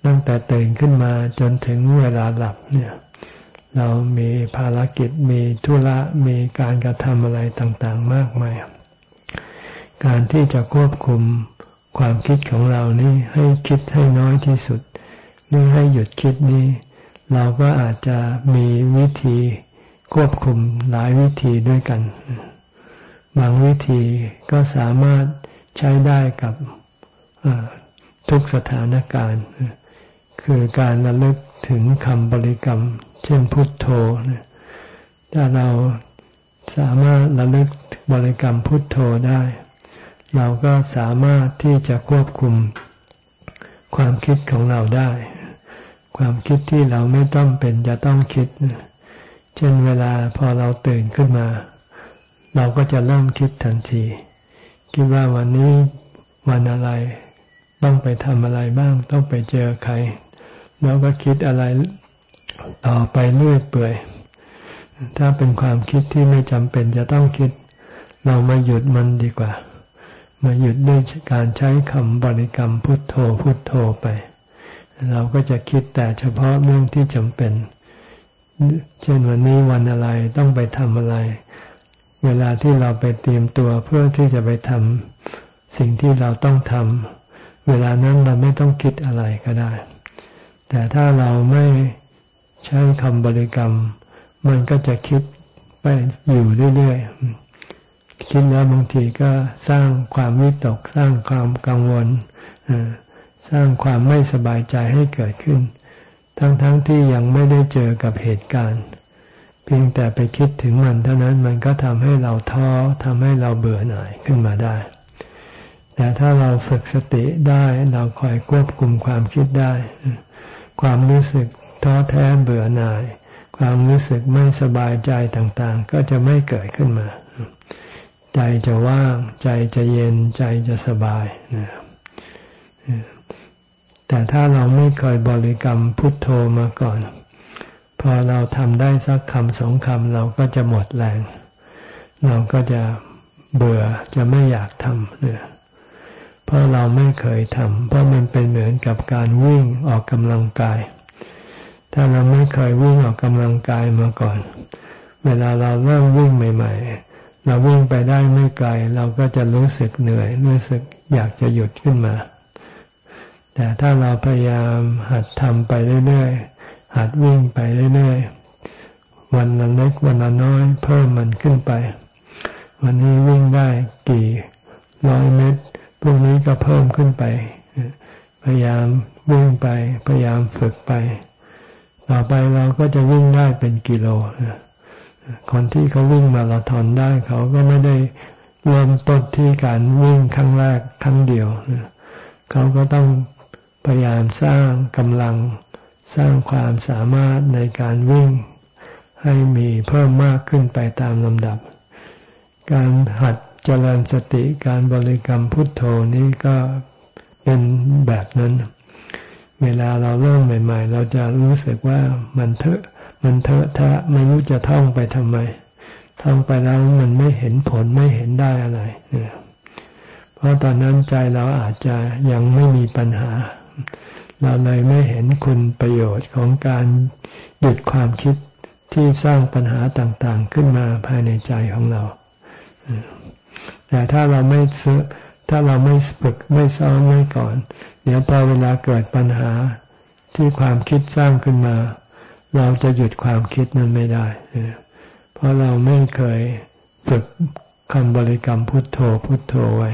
ตั้งแต่ตื่นขึ้นมาจนถึงเวลาหลับเนี่ย เรามีภารกิจมีธุระมีการกระทำอะไรต่างๆ มากมาย การที่จะควบคุมความคิดของเรานี่ให้คิดให้น้อยที่สุดหรือให้หยุดคิดนี้ เราก็อาจจะมีวิธีควบคุมหลายวิธีด้วยกัน บางวิธีก็สามารถใช้ได้กับทุกสถานการณ์ คือการระลึกถึงคำบริกรรม เช่นพุทโธถ้าเราสามารถระลึกบริกรรมพุทโธได้ เราก็สามารถที่จะควบคุมความคิดของเราได้ ความคิดที่เราไม่ต้องเป็นจะต้องคิด เช่นเวลาพอเราตื่นขึ้นมา เราก็จะเริ่มคิดทันที คิดว่าวันนี้วันอะไร ต้องไปทำอะไรบ้าง ต้องไปเจอใคร แล้วก็คิดอะไรต่อไปเรื่อยเปื่อย ถ้าเป็นความคิดที่ไม่จำเป็นจะต้องคิด เรามาหยุดมันดีกว่า มาหยุดด้วยการใช้คำบริกรรมพุทโธพุทโธไป เราก็จะคิดแต่เฉพาะเรื่องที่จำเป็น เช่นวันนี้วันอะไรต้องไปทำอะไร เวลาที่เราไปเตรียมตัวเพื่อที่จะไปทำสิ่งที่เราต้องทำเวลานั้นเราไม่ต้องคิดอะไรก็ได้ แต่ถ้าเราไม่ใช้คำบริกรรม มันก็จะคิดไปอยู่เรื่อยๆ คิดแล้วบางทีก็สร้างความวิตก สร้างความกังวล สร้างความไม่สบายใจให้เกิดขึ้น ทั้งๆทที่ยังไม่ได้เจอกับเหตุการณ์ เพียงแต่ไปคิดถึงมันเท่านั้นมันก็ทำให้เราท้อทำให้เราเบื่อหน่ายขึ้นมาได้ แต่ถ้าเราฝึกสติได้เราคอยควบคุมความคิดได้ ความรู้สึกท้อแท้เบื่อหน่าย ความรู้สึกไม่สบายใจต่างๆ ก็จะไม่เกิดขึ้นมา ใจจะว่าง ใจจะเย็นใจจะสบายนะแต่ถ้าเราไม่เคยบริกรรมพุทโธมาก่อน พอเราทำได้สักคำสองคำเราก็จะหมดแรง เราก็จะเบื่อจะไม่อยากทำเนี่ยเพราะเราไม่เคยทำเพราะมันเป็นเหมือนกับการวิ่งออกกำลังกาย ถ้าเราไม่เคยวิ่งออกกำลังกายมาก่อน เวลาเราเริ่มวิ่งใหม่ ๆ เราวิ่งไปได้ไม่ไกล เราก็จะรู้สึกเหนื่อยรู้สึกอยากจะหยุดขึ้นมา แต่ถ้าเราพยายามหัดทำไปเรื่อยๆ หัดวิ่งไปเรื่อยๆ วันละเล็กวันละน้อย เพิ่มมันขึ้นไป วันนี้วิ่งได้กี่ร้อยเมตรพรุ่งนี้ก็เพิ่มขึ้นไป พยายามวิ่งไป พยายามฝึกไป ต่อไปเราก็จะวิ่งได้เป็นกิโล คนที่เขาวิ่งมาราธอนได้เขาก็ไม่ได้เริ่มต้นที่การวิ่งครั้งแรกครั้งเดียว เขาก็ต้องพยายามสร้างกำลัง สร้างความสามารถในการวิ่งให้มีเพิ่มมากขึ้นไปตามลำดับ การหัดเจริญสติการบริกรรมพุทโธนี้ก็เป็นแบบนั้น เวลาเราเริ่มใหม่ ๆ เราจะรู้สึกว่ามันเถอะมันเถอะทะไม่รู้จะท่องไปทำไม ท่องไปแล้วมันไม่เห็นผลไม่เห็นได้อะไร เพราะตอนนั้นใจเราอาจจะยังไม่มีปัญหา เราเลยไม่เห็นคุณประโยชน์ของการหยุดความคิดที่สร้างปัญหาต่างๆขึ้นมาภายในใจของเรา แต่ถ้าเราไม่ซื้อถ้าเราไม่ฝึกไม่ซ้อมไว้ก่อน เดี๋ยวพอเวลาเกิดปัญหาที่ความคิดสร้างขึ้นมา เราจะหยุดความคิดนั้นไม่ได้ เพราะเราไม่เคยฝึกคำบริกรรมพุทโธพุทโธไว้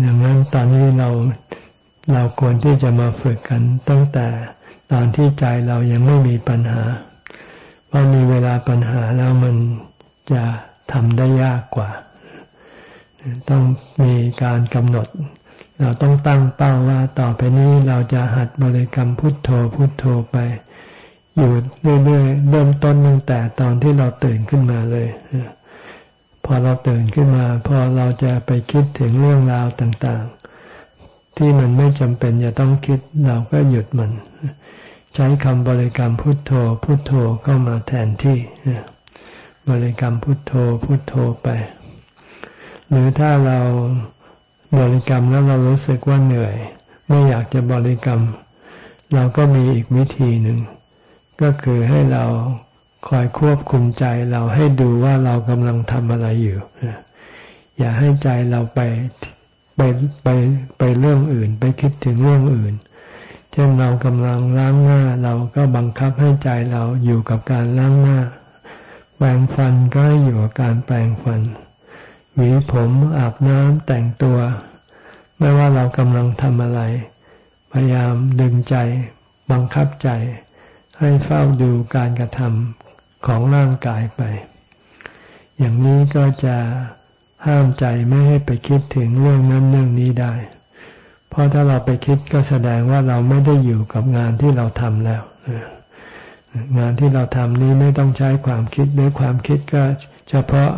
อย่างนั้นตอนนี้เรา เราควรที่จะมาฝึกกันตั้งแต่ตอนที่ใจเรายังไม่มีปัญหาเพรามีเวลาปัญหาแล้วมันจะทำได้ยากกว่า ต้องมีการกำหนด เราต้องตั้งเป้าว่าต่อไปนี้เราจะหัดบริกรรมพุทโธพุทโธไป อยู่เรื่อยๆเริ่มต้นตั้งแต่ตอนที่เราตื่นขึ้นมาเลยพอเราตื่นขึ้นมา พอเราจะไปคิดถึงเรื่องราวต่าง ที่มันไม่จำเป็นจะต้องคิดเราก็หยุดมัน ใช้คำบริกรรมพุทโธ พุทโธเข้ามาแทนที่บริกรรมพุทโธพุทโธไป หรือถ้าเราบริกรรมแล้วเรารู้สึกว่าเหนื่อย ไม่อยากจะบริกรรม เราก็มีอีกวิธีหนึ่ง ก็คือให้เราคอยควบคุมใจเราให้ดูว่าเรากำลังทำอะไรอยู่อย่าให้ใจเราไป ไปไปไปเรื่องอื่น ไปคิดถึงเรื่องอื่น เช่นเรากำลังล้างหน้าเราก็บังคับให้ใจเราอยู่กับการล้างหน้า แปรงฟันก็อยู่กับการแปรงฟัน หวีผมอาบน้ำแต่งตัว ไม่ว่าเรากำลังทำอะไร พยายามดึงใจ บังคับใจ ให้เฝ้าดูการกระทำของร่างกายไป อย่างนี้ก็จะ ห้ามใจไม่ให้ไปคิดถึงเรื่องนั้นเรื่องนี้ได้ เพราะถ้าเราไปคิดก็แสดงว่าเราไม่ได้อยู่กับงานที่เราทำแล้ว งานที่เราทำนี้ไม่ต้องใช้ความคิดหรือความคิดก็เฉพาะ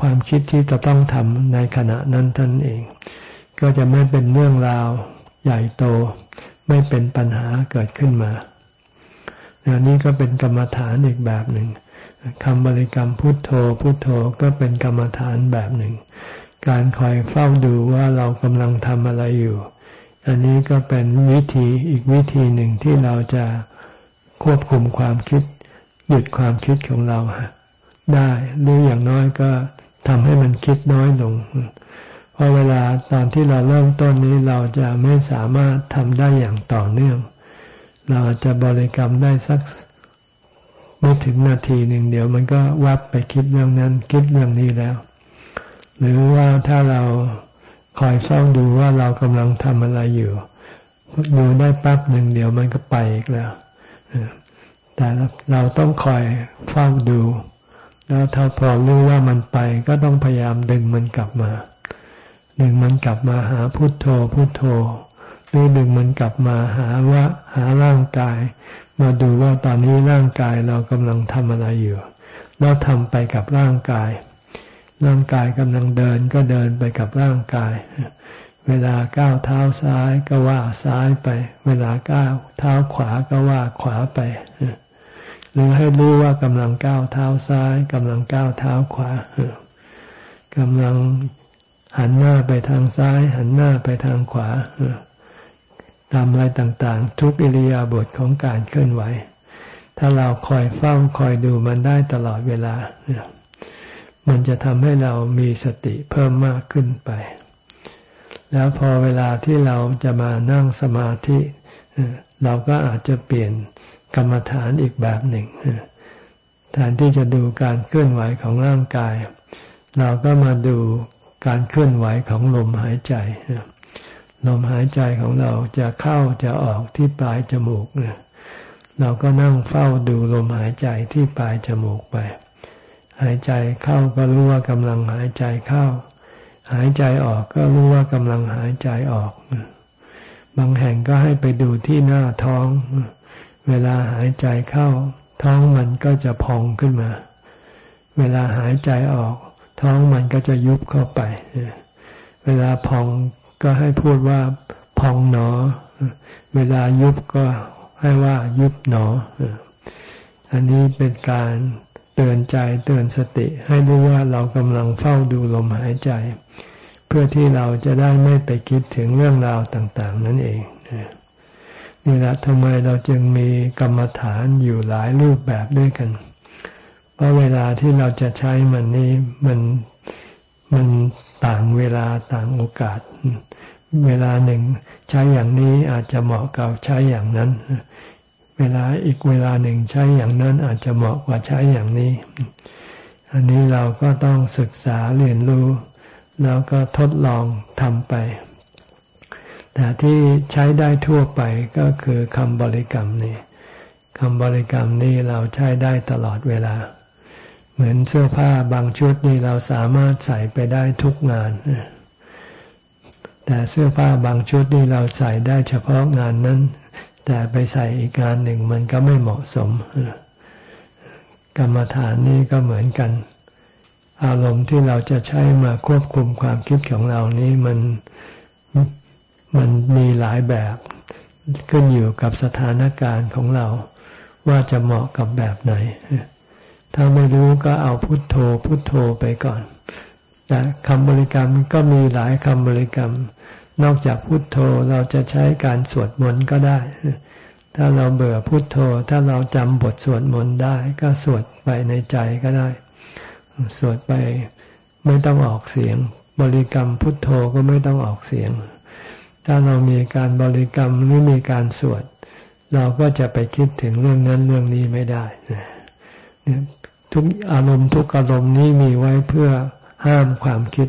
ความคิดที่จะต้องทำในขณะนั้นท่านเอง ก็จะไม่เป็นเรื่องราวใหญ่โต ไม่เป็นปัญหาเกิดขึ้นมาอันนี้ก็เป็นกรรมฐานอีกแบบหนึ่ง คำบริกรรมพุทโธพุทโธก็เป็นกรรมฐานแบบหนึ่ง การคอยเฝ้าดูว่าเรากำลังทำอะไรอยู่ อันนี้ก็เป็นวิธีอีกวิธีหนึ่งที่เราจะควบคุมความคิด หยุดความคิดของเราได้หรืออย่างน้อยก็ทำให้มันคิดน้อยลง เพราะเวลาตอนที่เราเริ่มต้นนี้เราจะไม่สามารถทำได้อย่างต่อเนื่อง เราจะบริกรรมได้สัก ไม่ถึงนาทีหนึ่งเดี๋ยวมันก็วับไปคิดเรื่องนั้น คิดเรื่องนี้แล้ว หรือว่าถ้าเราคอยเฝ้าดูว่าเรากำลังทำอะไรอยู่ดูได้ปั๊บหนึ่งเดี๋ยวมันก็ไปอีกแล้วแต่เราต้องคอยเฝ้าดู แล้วถ้าพอรู้ว่ามันไปก็ต้องพยายามดึงมันกลับมา ดึงมันกลับมาหาพุโทโธพุโทโธหรือดึงมันกลับมาหาว่าหาร่างกาย มาดูว่าตอนนี้ร่างกายเรากำลังทำอะไรอยู่เราทำไปกับร่างกาย ร่างกายกำลังเดินก็เดินไปกับร่างกาย เวลาก้าวเท้าซ้ายก็ว่าซ้ายไป เวลาก้าวเท้าขวาก็ว่าขวาไป หรือให้รู้ว่ากำลังก้าวเท้าซ้ายกำลังก้าวเท้าขวากำลังหันหน้าไปทางซ้าย หันหน้าไปทางขวา ตามอะไรต่างๆ ทุกอิริยาบถของการเคลื่อนไหว ถ้าเราคอยเฝ้าคอยดูมันได้ตลอดเวลา มันจะทำให้เรามีสติเพิ่มมากขึ้นไป แล้วพอเวลาที่เราจะมานั่งสมาธิ เราก็อาจจะเปลี่ยนกรรมฐานอีกแบบหนึ่งแทนที่จะดูการเคลื่อนไหวของร่างกาย เราก็มาดูการเคลื่อนไหวของลมหายใจ ลมหายใจของเราจะเข้าจะออกที่ปลายจมูกเนี่ยเราก็นั่งเฝ้าดูลมหายใจที่ปลายจมูกไป หายใจเข้าก็รู้ว่ากำลังหายใจเข้า หายใจออกก็รู้ว่ากำลังหายใจออก บางแห่งก็ให้ไปดูที่หน้าท้อง เวลาหายใจเข้า ท้องมันก็จะพองขึ้นมา เวลาหายใจออก ท้องมันก็จะยุบเข้าไปเวลาพอง ก็ให้พูดว่าพองหนอ เวลายุบก็ให้ว่ายุบหนอ อันนี้เป็นการเตือนใจเตือนสติ ให้รู้ว่าเรากำลังเฝ้าดูลมหายใจ เพื่อที่เราจะได้ไม่ไปคิดถึงเรื่องราวต่าง ๆ นั่นเองนี่แหละทำไมเราจึงมีกรรมฐานอยู่หลายรูปแบบด้วยกัน เพราะเวลาที่เราจะใช้มันนี้มันมัน ต่างเวลาต่างโอกาส เวลาหนึ่งใช้อย่างนี้อาจจะเหมาะกับใช้อย่างนั้น เวลาอีกเวลาหนึ่งใช้อย่างนั้นอาจจะเหมาะกว่าใช้อย่างนี้ อันนี้เราก็ต้องศึกษาเรียนรู้ แล้วก็ทดลองทำไป แต่ที่ใช้ได้ทั่วไปก็คือคำบริกรรมนี่คำบริกรรมนี่เราใช้ได้ตลอดเวลา เหมือนเสื้อผ้าบางชุดนี่เราสามารถใส่ไปได้ทุกงาน แต่เสื้อผ้าบางชุดนี่เราใส่ได้เฉพาะงานนั้น แต่ไปใส่อีกงานหนึ่งมันก็ไม่เหมาะสม กรรมฐานนี่ก็เหมือนกัน อารมณ์ที่เราจะใช้มาควบคุมความคิดของเรานี้มันมันมีหลายแบบขึ้นอยู่กับสถานการณ์ของเรา ว่าจะเหมาะกับแบบไหน ถ้าไม่รู้ก็เอาพุทโธ พุทโธไปก่อน แต่คำบริกรรมก็มีหลายคำบริกรรม นอกจากพุทโธเราจะใช้การสวดมนต์ก็ได้ ถ้าเราเบื่อพุทโธ ถ้าเราจำบทสวดมนต์ได้ ก็สวดไปในใจก็ได้ สวดไปไม่ต้องออกเสียง บริกรรมพุทโธก็ไม่ต้องออกเสียง ถ้าเรามีการบริกรรมหรือมีการสวด เราก็จะไปคิดถึงเรื่องนั้นเรื่องนี้ไม่ได้เนี่ย ทุกอารมณ์ทุกอารมณ์นี้มีไว้เพื่อห้ามความคิด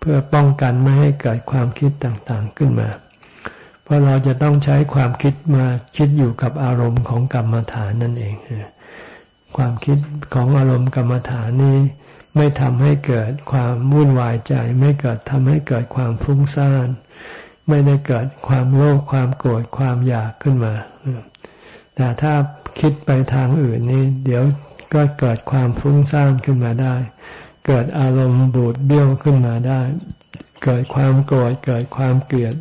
เพื่อป้องกันไม่ให้เกิดความคิดต่างๆขึ้นมา เพราะเราจะต้องใช้ความคิดมาคิดอยู่กับอารมณ์ของกรรมฐานนั่นเอง ความคิดของอารมณ์กรรมฐานนี้ไม่ทำให้เกิดความวุ่นวายใจ ไม่เกิดทำให้เกิดความฟุ้งซ่านไม่ได้เกิดความโลภความโกรธความอยากขึ้นมาแต่ถ้าคิดไปทางอื่นนี้เดี๋ยว ก็เกิดความฟุ้งซ่านขึ้นมาได้ เกิดอารมณ์บูดเบี้ยวขึ้นมาได้ เกิดความโกรธเกิดความเกลียด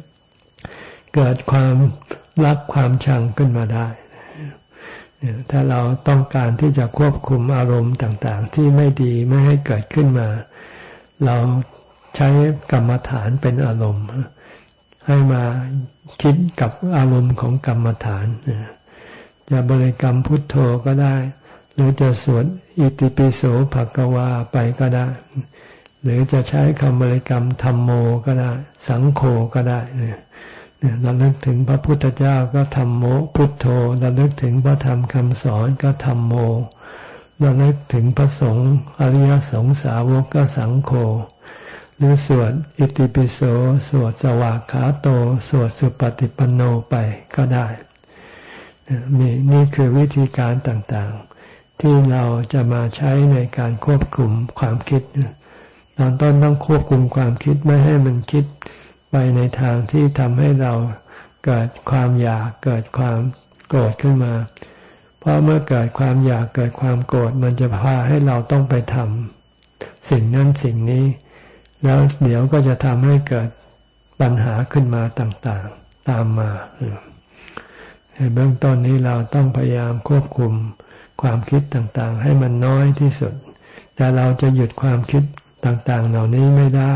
เกิดความรักความชังขึ้นมาได้ ถ้าเราต้องการที่จะควบคุมอารมณ์ต่างๆ ที่ไม่ดีไม่ให้เกิดขึ้นมา เราใช้กรรมฐานเป็นอารมณ์ ให้มาคิดกับอารมณ์ของกรรมฐานจะบริกรรมพุทโธก็ได้ หรือจะสวดอิติปิโสภะกวาไปก็ได้ หรือจะใช้คำบริกรรมธรรมโมก็ได้ สังโฆก็ได้เนี่ยเราเลิกถึงพระพุทธเจ้าก็ธรรมโม พุทโธเราเลิกถึงพระธรรมคำสอนก็ธรรมโมเราเลิกถึงพระสงฆ์อริยสงสาวกก็สังโฆหรือสวดอิติปิโสสวดสวากขาโต สวดสุปฏิปันโนไปก็ได้นี่นี่คือวิธีการต่างๆ ที่เราจะมาใช้ในการควบคุมความคิด ตอนต้นต้องควบคุมความคิดไม่ให้มันคิดไปในทางที่ทำให้เราเกิดความอยากเกิดความโกรธขึ้นมา เพราะเมื่อเกิดความอยากเกิดความโกรธมันจะพาให้เราต้องไปทำสิ่งนั้นสิ่งนี้ แล้วเดี๋ยวก็จะทำให้เกิดปัญหาขึ้นมาต่างๆ ตามมาในเบื้องต้นนี้เราต้องพยายามควบคุม ความคิดต่างๆ ให้มันน้อยที่สุด แต่เราจะหยุดความคิดต่างๆ เหล่านี้ไม่ได้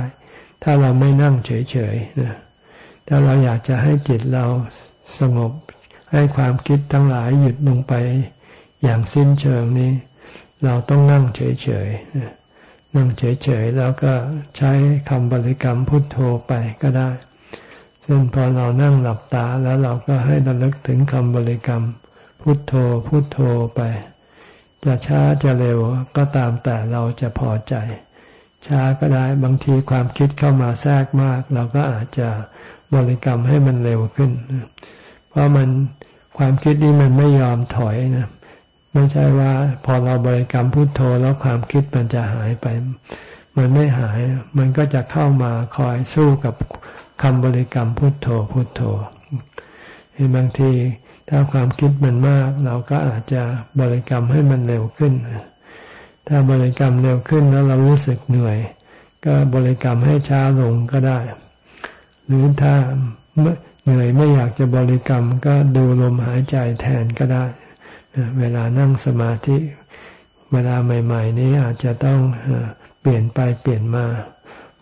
ถ้าเราไม่นั่งเฉยๆนะถ้าเราอยากจะให้จิตเราสงบ ให้ความคิดทั้งหลายหยุดลงไป อย่างสิ้นเชิงนี้ เราต้องนั่งเฉยๆนั่งเฉยๆแล้วก็ใช้คำบริกรรมพุทโธไปก็ได้ซึ่งพอเรานั่งหลับตาแล้วเราก็ให้ระลึกถึงคำบริกรรม พุทโธพุทโธไป จะช้าจะเร็วก็ตามแต่เราจะพอใจ ช้าก็ได้บางทีความคิดเข้ามาแทรกมาก เราก็อาจจะบริกรรมให้มันเร็วขึ้น เพราะมันความคิดนี้มันไม่ยอมถอยนะไม่ใช่ว่าพอเราบริกรรมพุทโธแล้วความคิดมันจะหายไป มันไม่หาย มันก็จะเข้ามาคอยสู้กับคำบริกรรมพุทโธพุทโธบางที ถ้าความคิดมันมาก เราก็อาจจะบริกรรมให้มันเร็วขึ้น ถ้าบริกรรมเร็วขึ้นแล้วเรารู้สึกเหนื่อย ก็บริกรรมให้ช้าลงก็ได้ หรือถ้าเหนื่อยไม่อยากจะบริกรรมก็ดูลมหายใจแทนก็ได้ เวลานั่งสมาธิ เวลาใหม่ ๆ นี้อาจจะต้องเปลี่ยนไปเปลี่ยนมา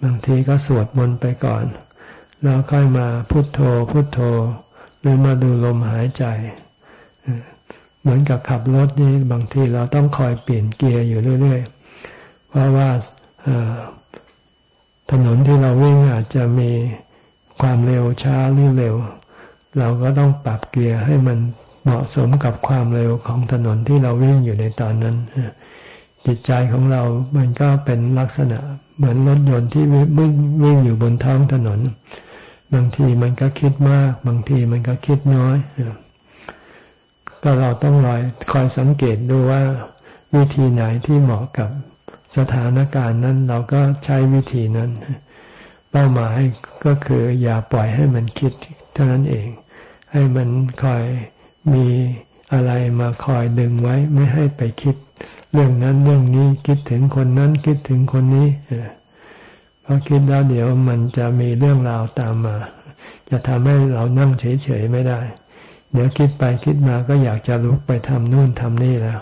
บางทีก็สวดมนต์ไปก่อน แล้วค่อยมาพุโทโธพุโทโธ หรือมาดูลมหายใจ เหมือนกับขับรถนี่บางทีเราต้องคอยเปลี่ยนเกียร์อยู่เรื่อยๆ เพราะว่าถนนที่เราวิ่งอาจจะมีความเร็วช้าหรือเร็ว เราก็ต้องปรับเกียร์ให้มันเหมาะสมกับความเร็วของถนนที่เราวิ่งอยู่ในตอนนั้นจิตใจของเรา มันก็เป็นลักษณะเหมือนรถยนต์ที่วิ่งวิ่งอยู่บนท้องถนน บางทีมันก็คิดมาก บางทีมันก็คิดน้อยก็เราต้องคอยคอยสังเกตดูว่าวิธีไหนที่เหมาะกับสถานการณ์นั้นเราก็ใช้วิธีนั้น เป้าหมายก็คืออย่าปล่อยให้มันคิดเท่านั้นเอง ให้มันคอยมีอะไรมาคอยดึงไว้ไม่ให้ไปคิด เรื่องนั้นเรื่องนี้คิดถึงคนนั้นคิดถึงคนนี้เพราะคิดแล้วเดี๋ยวมันจะมีเรื่องราวตามมา จะทำให้เรานั่งเฉยๆไม่ได้ เดี๋ยวคิดไปคิดมาก็อยากจะลุกไปทำนู่นทำนี่แล้ว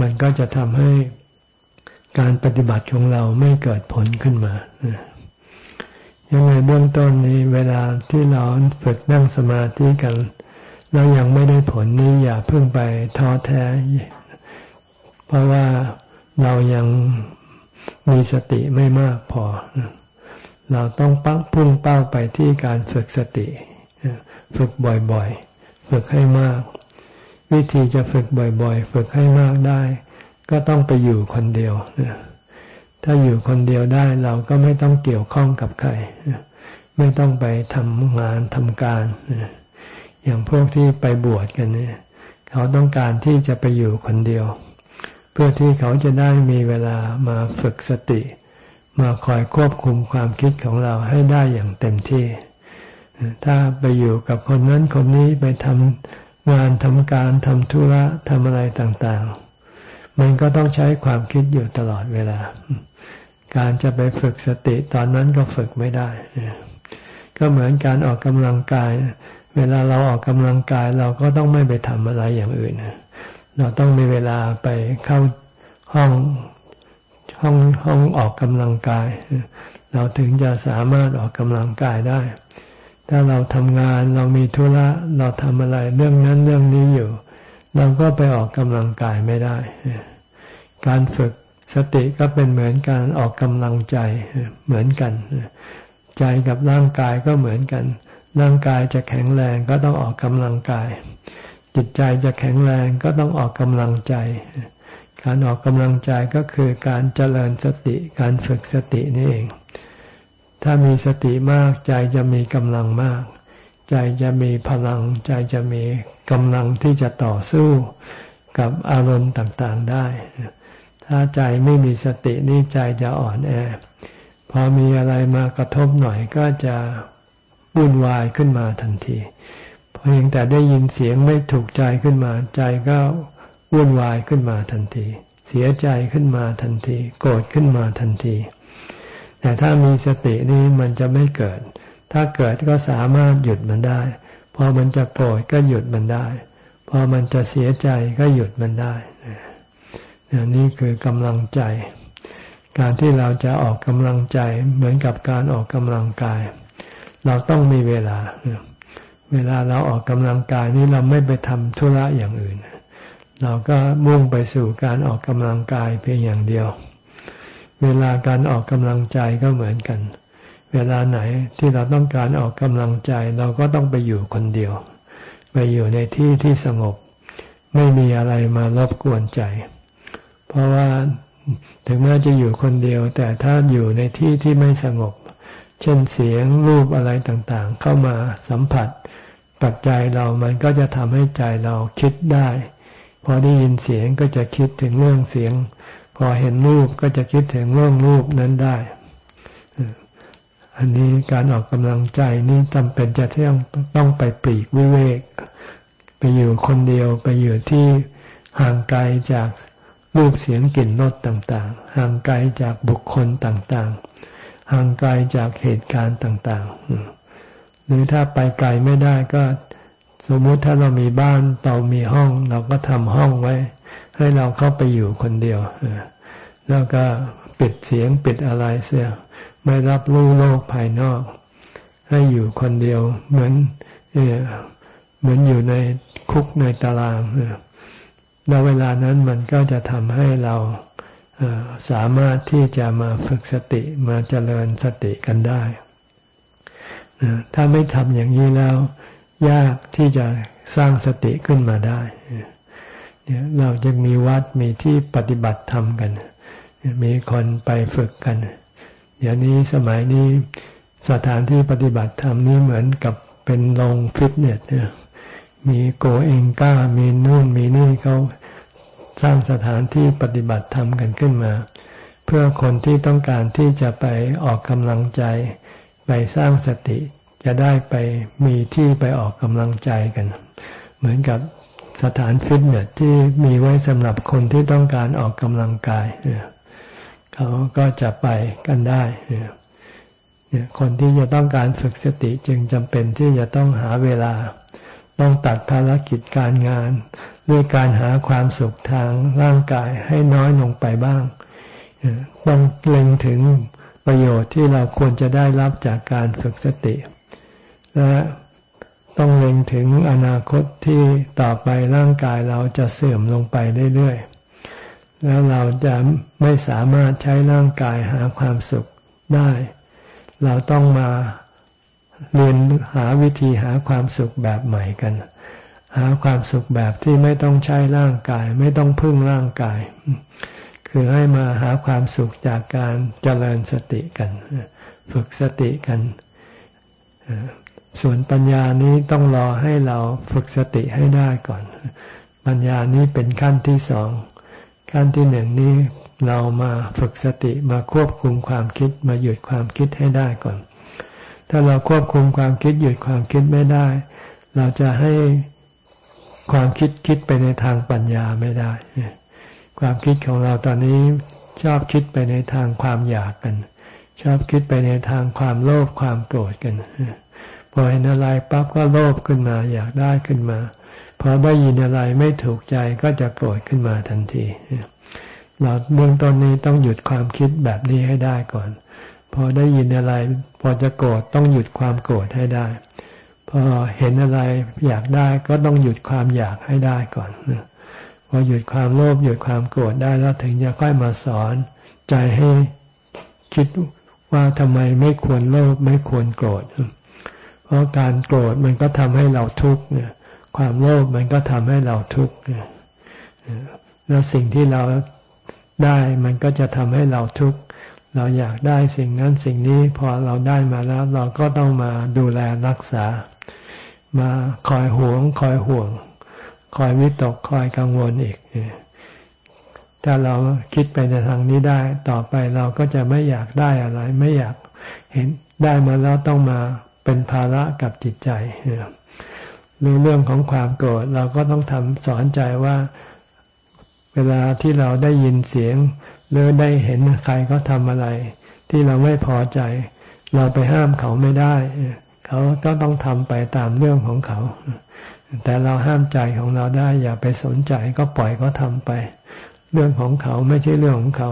มันก็จะทำให้การปฏิบัติของเราไม่เกิดผลขึ้นมายังไงเบื้องต้นนี้เวลาที่เราฝึกนั่งสมาธิกัน แล้วยังไม่ได้ผลนี้อย่าเพิ่งไปท้อแท้ เพราะว่าเรายัง มีสติไม่มากพอ เราต้องปั้งพุ่งเป้าไปที่การฝึกสติ ฝึกบ่อยๆ ฝึกให้มาก วิธีจะฝึกบ่อยๆ ฝึกให้มากได้ ก็ต้องไปอยู่คนเดียว ถ้าอยู่คนเดียวได้เราก็ไม่ต้องเกี่ยวข้องกับใคร ไม่ต้องไปทำงานทำการ อย่างพวกที่ไปบวชกันเนี่ย เขาต้องการที่จะไปอยู่คนเดียว พื่อที่เขาจะได้มีเวลามาฝึกสติ มาคอยควบคุมความคิดของเราให้ได้อย่างเต็มที่ ถ้าไปอยู่กับคนนั้นคนนี้ไปทำงานทำการทำธุระทำอะไรต่างๆ มันก็ต้องใช้ความคิดอยู่ตลอดเวลา การจะไปฝึกสติตอนนั้นก็ฝึกไม่ได้ ก็เหมือนการออกกำลังกาย เวลาเราออกกำลังกายเราก็ต้องไม่ไปทำอะไรอย่างอื่น เราต้องมีเวลาไปเข้าห้องห้องห้องออกกำลังกาย เราถึงจะสามารถออกกำลังกายได้ ถ้าเราทำงานเรามีธุระเราทำอะไรเรื่องนั้นเรื่องนี้อยู่ เราก็ไปออกกำลังกายไม่ได้ การฝึกสติก็เป็นเหมือนการออกกำลังใจเหมือนกัน ใจกับร่างกายก็เหมือนกัน ร่างกายจะแข็งแรงก็ต้องออกกำลังกาย จิตใจจะแข็งแรงก็ต้องออกกำลังใจ การออกกำลังใจก็คือการเจริญสติการฝึกสตินี่เอง ถ้ามีสติมากใจจะมีกำลังมาก ใจจะมีพลัง ใจจะมีกำลังที่จะต่อสู้กับอารมณ์ต่างๆได้ ถ้าใจไม่มีสตินี่ใจจะอ่อนแอ พอมีอะไรมากระทบหน่อยก็จะวุ่นวายขึ้นมาทันที พียงแต่ได้ยินเสียงไม่ถูกใจขึ้นมา ใจก็วุ่นวายขึ้นมาทันที เสียใจขึ้นมาทันที โกรธขึ้นมาทันที แต่ถ้ามีสตินี้มันจะไม่เกิด ถ้าเกิดก็สามารถหยุดมันได้ พอมันจะโกรธก็หยุดมันได้ พอมันจะเสียใจก็หยุดมันได้นี่คือกำลังใจ การที่เราจะออกกำลังใจเหมือนกับการออกกำลังกาย เราต้องมีเวลา เวลาเราออกกำลังกายนี้เราไม่ไปทำธุระอย่างอื่น เราก็มุ่งไปสู่การออกกำลังกายเพียงอย่างเดียว เวลาการออกกำลังใจก็เหมือนกัน เวลาไหนที่เราต้องการออกกำลังใจเราก็ต้องไปอยู่คนเดียว ไปอยู่ในที่ที่สงบ ไม่มีอะไรมารบกวนใจ เพราะว่าถึงแม้จะอยู่คนเดียว แต่ถ้าอยู่ในที่ที่ไม่สงบ เช่นเสียงรูปอะไรต่างๆ เข้ามาสัมผัส กับใจเรามันก็จะทำให้ใจเราคิดได้ พอได้ยินเสียงก็จะคิดถึงเรื่องเสียง พอเห็นรูปก็จะคิดถึงเรื่องรูปนั้นได้ อันนี้การออกกำลังใจนี่จำเป็นจะต้องต้องไปปลีกวิเวก ไปอยู่คนเดียวไปอยู่ที่ห่างไกลจากรูปเสียงกลิ่นรสต่างๆ ห่างไกลจากบุคคลต่างๆ ห่างไกลจากเหตุการณ์ต่าง ๆ หรือถ้าไปไกลไม่ได้ก็สมมุติถ้าเรามีบ้านเรามีห้อง เราก็ทำห้องไว้ ให้เราเข้าไปอยู่คนเดียวแล้วก็ปิดเสียงปิดอะไรเสียไม่รับรู้โลกภายนอก ให้อยู่คนเดียว เหมือนเหมือนอยู่ในคุกในตารางแล้วเวลานั้นมันก็จะทำให้เราสามารถที่จะมาฝึกสติมาเจริญสติกันได้ ถ้าไม่ทำอย่างนี้แล้ว ยากที่จะสร้างสติขึ้นมาได้เนี่ยเราจะมีวัดมีที่ปฏิบัติธรรมกัน มีคนไปฝึกกันอย่างนี้สมัยนี้สถานที่ปฏิบัติธรรมนี้เหมือนกับเป็นโรงฟิตเนสเนี่ยมีโกเองก้า มีนู่นมีนี่เขาสร้างสถานที่ปฏิบัติธรรมกันขึ้นมา เพื่อคนที่ต้องการที่จะไปออกกำลังใจ ไปสร้างสติจะได้ไปมีที่ไปออกกำลังใจกัน เหมือนกับสถานฟิตเนสที่มีไว้สำหรับคนที่ต้องการออกกำลังกายเขาก็จะไปกันได้คนที่จะต้องการฝึกสติจึงจำเป็นที่จะต้องหาเวลา ต้องตัดภารกิจการงาน ด้วยการหาความสุขทางร่างกายให้น้อยลงไปบ้างต้องเล็งถึง ประโยชน์ที่เราควรจะได้รับจากการฝึกสติ และต้องเล็งถึงอนาคตที่ต่อไปร่างกายเราจะเสื่อมลงไปเรื่อยๆ แล้วเราจะไม่สามารถใช้ร่างกายหาความสุขได้ เราต้องมาเรียนหาวิธีหาความสุขแบบใหม่กัน หาความสุขแบบที่ไม่ต้องใช้ร่างกาย ไม่ต้องพึ่งร่างกาย คือให้มาหาความสุขจากการเจริญสติกัน ฝึกสติกัน ส่วนปัญญานี้ต้องรอให้เราฝึกสติให้ได้ก่อน ปัญญานี้เป็นขั้นที่สองขั้นที่หนึ่งนี้เรามาฝึกสติมาควบคุมความคิดมาหยุดความคิดให้ได้ก่อน ถ้าเราควบคุมความคิดหยุดความคิดไม่ได้ เราจะให้ความคิดคิดไปในทางปัญญาไม่ได้ ความคิดของเราตอนนี้ชอบคิดไปในทางความอยากกัน ชอบคิดไปในทางความโลภความโกรธกันพอเห็นอะไรปั๊บก็โลภขึ้นมา อยากได้ขึ้นมาพอได้ยินอะไรไม่ถูกใจก็จะโกรธขึ้นมาทันทีเราเบื้องต้นนี้ต้องหยุดความคิดแบบนี้ให้ได้ก่อน พอได้ยินอะไร พอจะโกรธต้องหยุดความโกรธให้ได้ พอเห็นอะไรอยากได้ก็ต้องหยุดความอยากให้ได้ก่อน พอหยุดความโลภหยุดความโกรธได้แล้วถึงจะค่อยมาสอน ใจให้คิดว่าทำไมไม่ควรโลภไม่ควรโกรธ เพราะการโกรธมันก็ทำให้เราทุกข์ความโลภมันก็ทำให้เราทุกข์แล้วสิ่งที่เราได้มันก็จะทำให้เราทุกข์ เราอยากได้สิ่งนั้นสิ่งนี้พอเราได้มาแล้ว เราก็ต้องมาดูแลรักษา มาคอยหวงคอยห่วง คอยวิตกคอยกังวลอีก ถ้าเราคิดไปในทางนี้ได้ ต่อไปเราก็จะไม่อยากได้อะไร ไม่อยากเห็นได้มาแล้วต้องมาเป็นภาระกับจิตใจหรือเรื่องของความโกรธเราก็ต้องทำสอนใจว่า เวลาที่เราได้ยินเสียง หรือได้เห็นใครเขาทำอะไร ที่เราไม่พอใจ เราไปห้ามเขาไม่ได้ เขาก็ต้องทำไปตามเรื่องของเขา แต่เราห้ามใจของเราได้ อย่าไปสนใจก็ปล่อยเขาทำไป เรื่องของเขาไม่ใช่เรื่องของเขา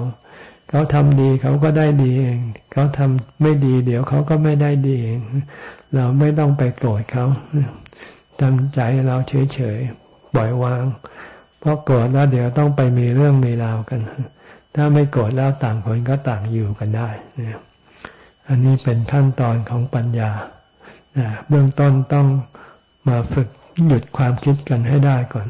เขาทำดีเขาก็ได้ดีเอง เขาทำไม่ดี เดี๋ยวเขาก็ไม่ได้ดีเอง เราไม่ต้องไปโกรธเขาทำใจเราเฉยๆปล่อยวาง เพราะโกรธแล้วเดี๋ยวต้องไปมีเรื่องมีราวกัน ถ้าไม่โกรธแล้วต่างคนก็ต่างอยู่กันได้อันนี้เป็นขั้นตอนของปัญญาเบื้องต้นต้องมาฝึก หยุดความคิดกันให้ได้ก่อน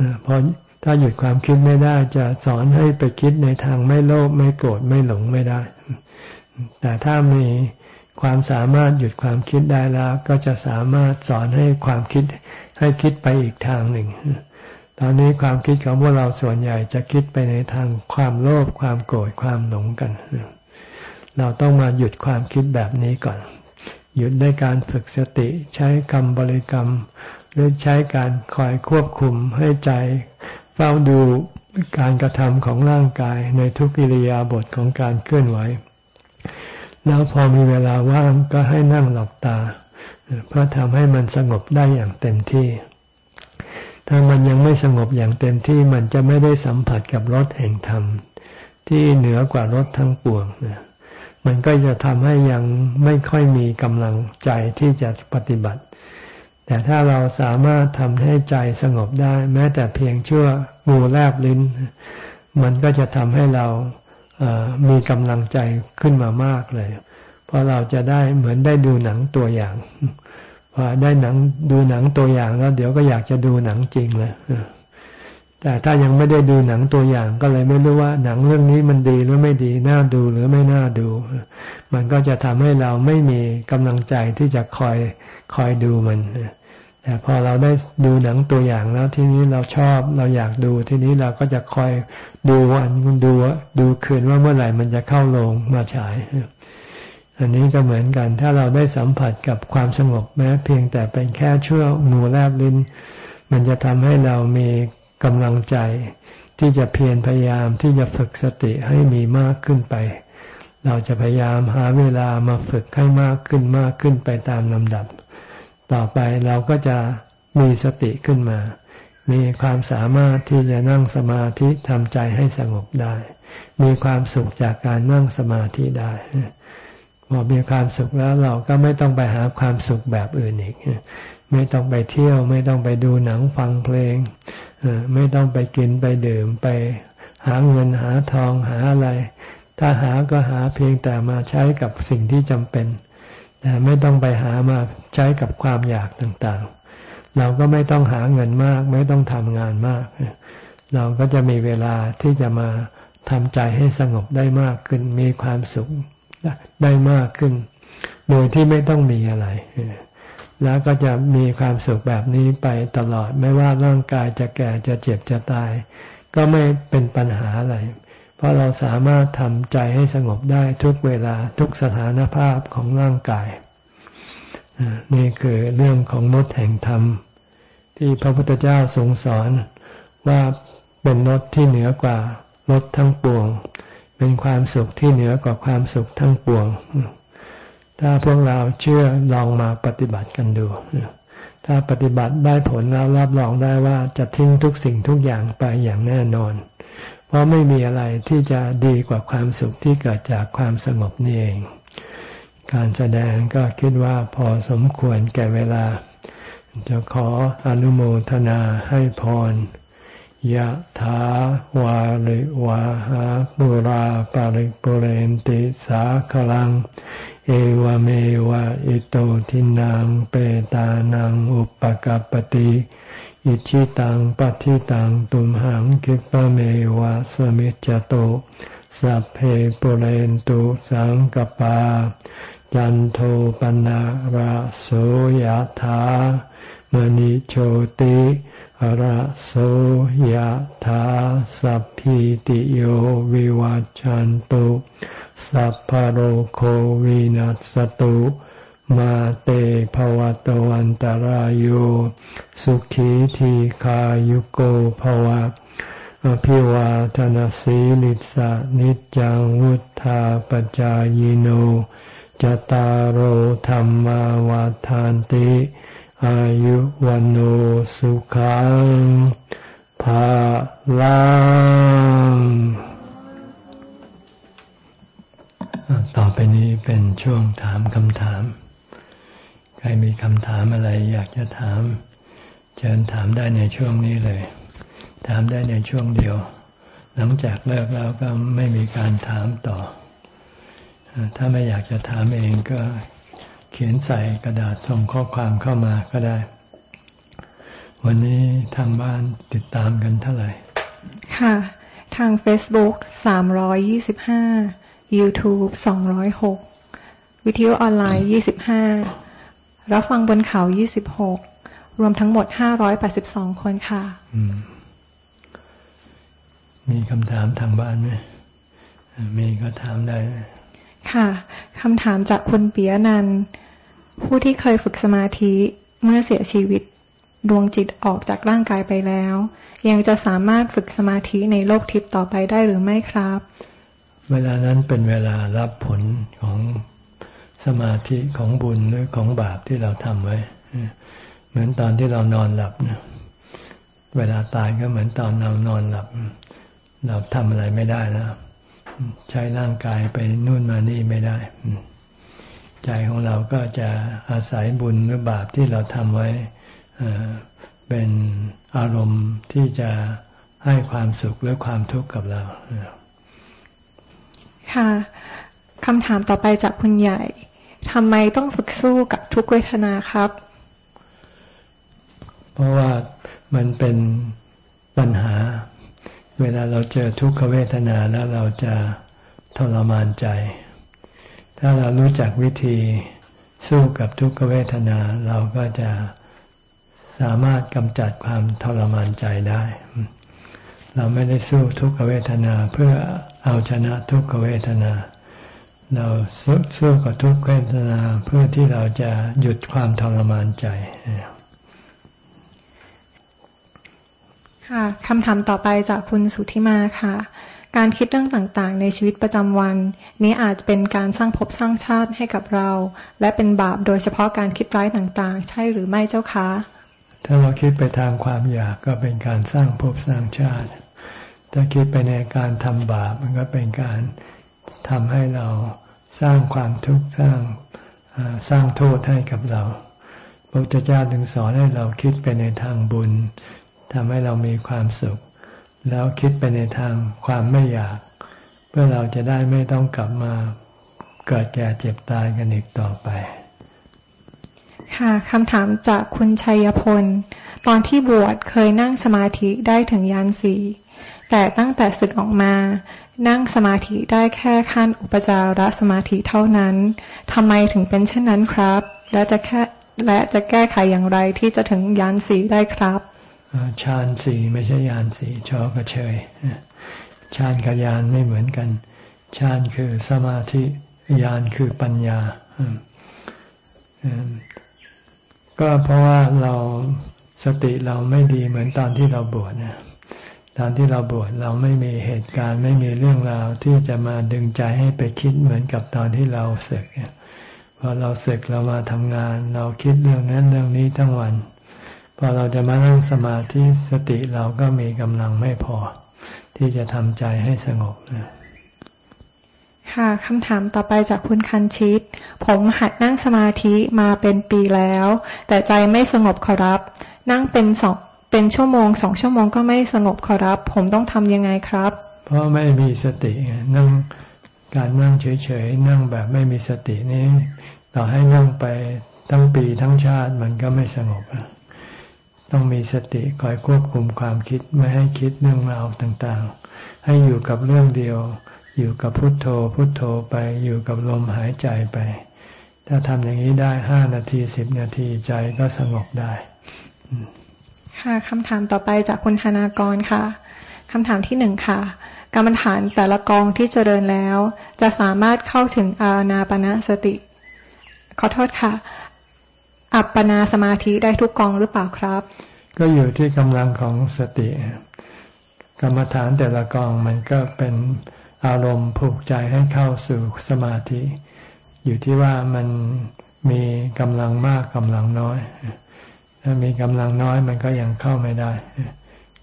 นะพราะถ้าหยุดความคิดไม่ได้ จะสอนให้ไปคิดในทางไม่โลภไม่โกรธไม่หลงไม่ได้ แต่ถ้ามีความสามารถหยุดความคิดได้แล้ว ก็จะสามารถสอนให้ความคิดให้คิดไปอีกทางหนึ่ง ตอนนี้ความคิดของพวกเราส่วนใหญ่จะคิดไปในทางความโลภความโกรธความหลงกัน เราต้องมาหยุดความคิดแบบนี้ก่อน หยุดด้วยการฝึกสติใช้คำบริกรรม หรือใช้การคอยควบคุมให้ใจเฝ้าดูการกระทำของร่างกายในทุกิริยาบทของการเคลื่อนไหว แล้วพอมีเวลาว่างก็ให้นั่งหลับตา เพื่อทำให้มันสงบได้อย่างเต็มที่ ถ้ามันยังไม่สงบอย่างเต็มที่มันจะไม่ได้สัมผัสกับรสแห่งธรรม ที่เหนือกว่ารถทั้งปวงนะ มันก็จะทำให้ยังไม่ค่อยมีกำลังใจที่จะปฏิบัติ แต่ถ้าเราสามารถทำให้ใจสงบได้ แม้แต่เพียงชั่วงูแลบลิ้น มันก็จะทำให้เรามีกำลังใจขึ้นมามากเลย เพราะเราจะได้เหมือนได้ดูหนังตัวอย่างพอได้หนังดูหนังตัวอย่างแล้ว เดี๋ยวก็อยากจะดูหนังจริงเลย แต่ถ้ายังไม่ได้ดูหนังตัวอย่างก็เลยไม่รู้ว่าหนังเรื่องนี้มันดีหรือไม่ดี น่าดูหรือไม่น่าดู มันก็จะทำให้เราไม่มีกำลังใจที่จะคอยคอยดูมันแต่พอเราได้ดูหนังตัวอย่างแล้วทีนี้เราชอบเราอยากดูทีนี้เราก็จะคอยดูวันดูดูคืนว่าเมื่อไหร่มันจะเข้าโรงมาฉาย อันนี้ก็เหมือนกัน ถ้าเราได้สัมผัสกับความสงบแม้ เพียงแต่เป็นแค่ชั่วงูแลบลิ้น มันจะทำให้เรามี กำลังใจ ที่จะเพียรพยายามที่จะฝึกสติให้มีมากขึ้นไป เราจะพยายามหาเวลามาฝึกให้มากขึ้นมากขึ้นไปตามลำดับ ต่อไปเราก็จะมีสติขึ้นมา มีความสามารถที่จะนั่งสมาธิทำใจให้สงบได้ มีความสุขจากการนั่งสมาธิได้พอมีความสุขแล้วเราก็ไม่ต้องไปหาความสุขแบบอื่นอีก ไม่ต้องไปเที่ยว ไม่ต้องไปดูหนังฟังเพลง ไม่ต้องไปกินไปดื่มไปหาเงินหาทองหาอะไร ถ้าหาก็หาเพียงแต่มาใช้กับสิ่งที่จำเป็น แต่ไม่ต้องไปหามาใช้กับความอยากต่างๆ เราก็ไม่ต้องหาเงินมาก ไม่ต้องทำงานมาก เราก็จะมีเวลาที่จะมาทำใจให้สงบได้มากขึ้น มีความสุขได้มากขึ้น โดยที่ไม่ต้องมีอะไร แล้วก็จะมีความสุขแบบนี้ไปตลอด ไม่ว่าร่างกายจะแก่จะเจ็บจะตาย ก็ไม่เป็นปัญหาอะไร เพราะเราสามารถทำใจให้สงบได้ทุกเวลาทุกสถานภาพของร่างกาย นี่คือเรื่องของมดแห่งธรรม ที่พระพุทธเจ้าทรงสอนว่าเป็นรถที่เหนือกว่ารถทั้งปวง เป็นความสุขที่เหนือกว่าความสุขทั้งปวง ถ้าพวกเราเชื่อลองมาปฏิบัติกันดู ถ้าปฏิบัติได้ผลแล้วรับรองได้ว่าจะทิ้งทุกสิ่งทุกอย่างไปอย่างแน่นอน เพราะไม่มีอะไรที่จะดีกว่าความสุขที่เกิดจากความสงบนี่เอง การแสดงก็คิดว่าพอสมควรแก่เวลา จะขออนุโมทนาให้พรยะถาวาริวาหาปุราปาริปุเรนติสาคลัง เอวเมวะอิโตทินังเปตานังอุปกัปติอิชิตังปฏิตังตุมหังคิปะเมวะสมิจจโตสัพเพปุเรนตุสังกปา จันโทปนะระโสยธามณิโชติระโสยธาสัพพิติโยวิวัจจันตุ สัพพโรโควินัสตุ มาเตภวตวันตารโยสุขีทีขายุโกภวะอภิวาทนสีลิสานิจังวุธาปจายโนจตารโหธรรมวาทานติ อายุวันโอสุขังภาลัง ต่อไปนี้เป็นช่วงถามคำถาม ใครมีคำถามอะไรอยากจะถาม เชิญถามได้ในช่วงนี้เลย ถามได้ในช่วงเดียว หลังจากเลิกแล้วก็ไม่มีการถามต่อ ถ้าไม่อยากจะถามเองก็เขียนใส่กระดาษส่งข้อความเข้ามาก็ได้ วันนี้ทางบ้านติดตามกันเท่าไหร่ ค่ะ ทาง Facebook 325 YouTube 206 วิทยุออนไลน์ 25 รับฟังบนเขา 26 รวมทั้งหมด 582 คนค่ะ มีคำถามทางบ้านไหมมีก็ถามได้ ค่ะ คำถามจากคุณเปียนัน ผู้ที่เคยฝึกสมาธิเมื่อเสียชีวิตดวงจิตออกจากร่างกายไปแล้ว ยังจะสามารถฝึกสมาธิในโลกทิพย์ต่อไปได้หรือไม่ครับ เวลานั้นเป็นเวลารับผลของสมาธิของบุญหรือของบาปที่เราทำไว้ เหมือนตอนที่เรานอนหลับเวลาตายก็เหมือนตอนเรานอนหลับ เราทำอะไรไม่ได้แล้วใช้ร่างกายไปนู่นมานี่ไม่ได้ ใจของเราก็จะอาศัยบุญหรือบาปที่เราทำไว้เป็นอารมณ์ที่จะให้ความสุขหรือความทุกข์กับเรา ค่ะคำถามต่อไปจากคุณใหญ่ทำไมต้องฝึกสู้กับทุกเวทนาครับ เพราะว่ามันเป็นปัญหา เวลาเราเจอทุกขเวทนาแล้วเราจะทรมานใจ ถ้าเรารู้จักวิธีสู้กับทุกขเวทนา เราก็จะสามารถกำจัดความทรมานใจได้ เราไม่ได้สู้ทุกขเวทนาเพื่อเอาชนะทุกขเวทนา เราสู้กับทุกขเวทนาเพื่อที่เราจะหยุดความทรมานใจ ค่ะคำถามต่อไปจากคุณสุธิมาค่ะ การคิดเรื่องต่างๆ ในชีวิตประจำวัน นี้อาจเป็นการสร้างภพสร้างชาติให้กับเรา และเป็นบาปโดยเฉพาะการคิดร้ายต่างๆ ใช่หรือไม่เจ้าคะ ถ้าเราคิดไปทางความอยากก็เป็นการสร้างภพสร้างชาติ ถ้าคิดไปในการทำบาปมันก็เป็นการทำให้เราสร้างความทุกข์สร้างสร้างโทษให้กับเราพระพุทธเจ้าถึงสอนให้เราคิดไปในทางบุญทำให้เรามีความสุข แล้วคิดไปในทางความไม่อยาก เพื่อเราจะได้ไม่ต้องกลับมาเกิดแก่เจ็บตายกันอีกต่อไป ค่ะคำถามจากคุณชัยพล ตอนที่บวชเคยนั่งสมาธิได้ถึงยานสีแต่ตั้งแต่ศึกออกมา นั่งสมาธิได้แค่ขั้นอุปจารสมาธิเท่านั้นทำไมถึงเป็นเช่นนั้นครับ และจะแค่และจะแก้ไขอย่างไรที่จะถึงยานสีได้ครับฌานสีไม่ใช่ยานสีชอก็เชยฌานกับยานไม่เหมือนกันฌานคือสมาธิยานคือปัญญา ก็เพราะว่าเราสติเราไม่ดีเหมือนตอนที่เราบวชนะตอนที่เราบวชเราไม่มีเหตุการณ์ไม่มีเรื่องราวที่จะมาดึงใจให้ไปคิดเหมือนกับตอนที่เราเสกพอเราเสกเรามาทำงาน เราคิดเรื่องนั้นเรื่องนี้ทั้งวัน พอเราจะมานั่งสมาธิสติเราก็มีกำลังไม่พอ ที่จะทำใจให้สงบนะ ค่ะคำถามต่อไปจากคุณคันชิต ผมหัดนั่งสมาธิมาเป็นปีแล้ว แต่ใจไม่สงบขอรับ นั่งเป็นสองเป็นชั่วโมงสองชั่วโมงก็ไม่สงบขอรับ ผมต้องทำยังไงครับ เพราะไม่มีสตินั่งการนั่งเฉยๆนั่งแบบไม่มีสตินี้ ต่อให้นั่งไปทั้งปีทั้งชาติมันก็ไม่สงบต้องมีสติคอยควบคุมความคิดไม่ให้คิดเรื่องราวต่างๆ ให้อยู่กับเรื่องเดียว อยู่กับพุทโธพุทโธไปอยู่กับลมหายใจไป ถ้าทำอย่างนี้ได้ห้านาทีสิบนาทีใจก็สงบได้ ค่ะคำถามต่อไปจากคุณธนากรค่ะคำถามที่หนึ่งค่ะกรรมฐานแต่ละกองที่เจริญแล้ว จะสามารถเข้าถึงอาณาปณะสติ ขอโทษค่ะ อัปปนาสมาธิได้ทุกกองหรือเปล่าครับ ก็อยู่ที่กำลังของสติ กรรมฐานแต่ละกองมันก็เป็น อารมณ์ผูกใจให้เข้าสู่สมาธิ อยู่ที่ว่ามันมีกำลังมากกำลังน้อย ถ้ามีกำลังน้อยมันก็ยังเข้าไม่ได้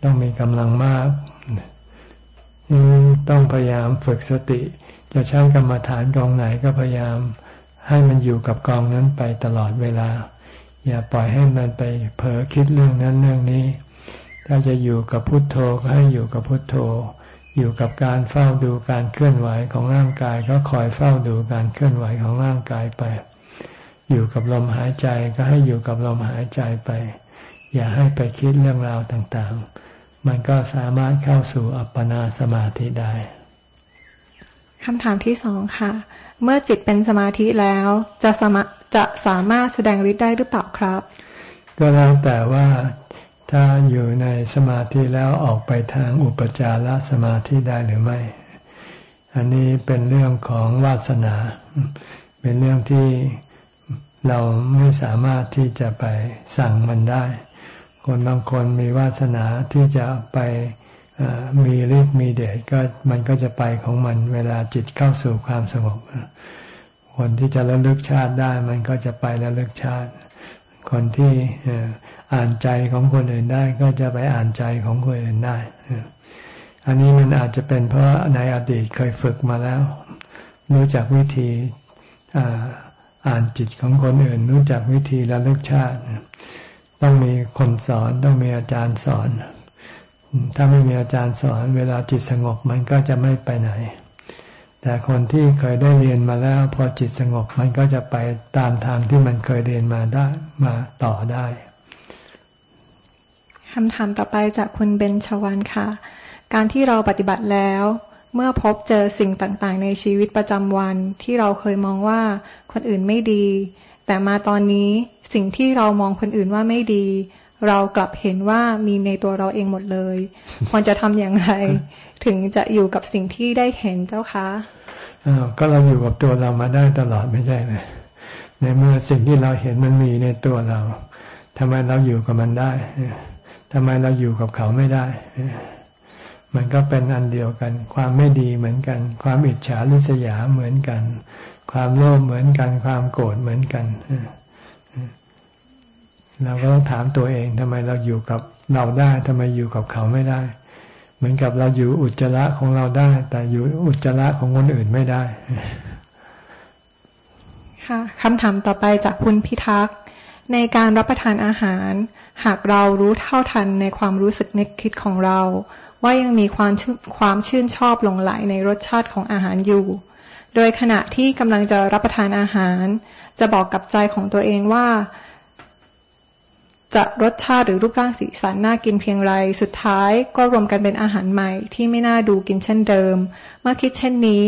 ต้องมีกำลังมากต้องพยายามฝึกสติ จะใช้กรรมฐานกองไหนก็พยายามให้มันอยู่กับกองนั้นไปตลอดเวลา อย่าปล่อยให้มันไปเผลอคิดเรื่องนั้นเรื่องนี้ ถ้าจะอยู่กับพุทโธก็ให้อยู่กับพุทโธ อยู่กับการเฝ้าดูการเคลื่อนไหวของร่างกาย ก็คอยเฝ้าดูการเคลื่อนไหวของร่างกายไป อยู่กับลมหายใจก็ให้อยู่กับลมหายใจไป อย่าให้ไปคิดเรื่องราวต่างๆ มันก็สามารถเข้าสู่อัปปนาสมาธิได้คำถามที่สองค่ะ เมื่อจิตเป็นสมาธิแล้วจะสมจะสามารถแสดงฤทธิ์ได้หรือเปล่าครับ ก็แล้วแต่ว่า ถ้าอยู่ในสมาธิแล้วออกไปทางอุปจารสมาธิได้หรือไม่ อันนี้เป็นเรื่องของวาสนา เป็นเรื่องที่เราไม่สามารถที่จะไปสั่งมันได้ คนบางคนมีวาสนาที่จะไปมีฤทธิ์มีเดชก็มันก็จะไปของมัน เวลาจิตเข้าสู่ความสงบ คนที่จะระลึกชาติได้ มันก็จะไประลึกชาติ คนที่ อ่านใจของคนอื่นได้ ก็จะไปอ่านใจของคนอื่นได้ อันนี้มันอาจจะเป็นเพราะในอดีตเคยฝึกมาแล้ว รู้จักวิธีอ่านจิตของคนอื่น รู้จักวิธีระลึกชาติ ต้องมีคนสอนต้องมีอาจารย์สอน ถ้าไม่มีอาจารย์สอน เวลาจิตสงบมันก็จะไม่ไปไหน แต่คนที่เคยได้เรียนมาแล้ว พอจิตสงบมันก็จะไปตามทางที่มันเคยเรียนมาได้มาต่อได้ คำถามต่อไปจากคุณเบนชวันค่ะ การที่เราปฏิบัติแล้ว เมื่อพบเจอสิ่งต่างๆ ในชีวิตประจำวันที่เราเคยมองว่าคนอื่นไม่ดี แต่มาตอนนี้สิ่งที่เรามองคนอื่นว่าไม่ดี เรากลับเห็นว่ามีในตัวเราเองหมดเลยควรจะทำอย่างไร ถึงจะอยู่กับสิ่งที่ได้เห็นเจ้าคะอ้าวก็เราอยู่กับตัวเรามาได้ตลอดไม่ใช่ไหมในเมื่อสิ่งที่เราเห็นมันมีในตัวเราทำไมเราอยู่กับมันได้ ทำไมเราอยู่กับเขาไม่ได้ มันก็เป็นอันเดียวกัน ความไม่ดีเหมือนกัน ความอิจฉาริษยาเหมือนกัน ความโลภเหมือนกัน ความโกรธเหมือนกันเราก็ต้องถามตัวเองทำไมเราอยู่กับเราได้ทำไมอยู่กับเขาไม่ได้ เหมือนกับเราอยู่อุจจาระของเราได้ แต่อยู่อุจจาระของคนอื่นไม่ได้ ค่ะคำถามต่อไปจากคุณพิทักษ์ในการรับประทานอาหาร หากเรารู้เท่าทันในความรู้สึกนึกคิดของเรา ว่ายังมีความความชื่นชอบหลงไหลในรสชาติของอาหารอยู่ โดยขณะที่กำลังจะรับประทานอาหาร จะบอกกับใจของตัวเองว่า จะรสชาติหรือรูปร่างสีสันน่ากินเพียงไร สุดท้ายก็รวมกันเป็นอาหารใหม่ที่ไม่น่าดูกินเช่นเดิม เมื่อคิดเช่นนี้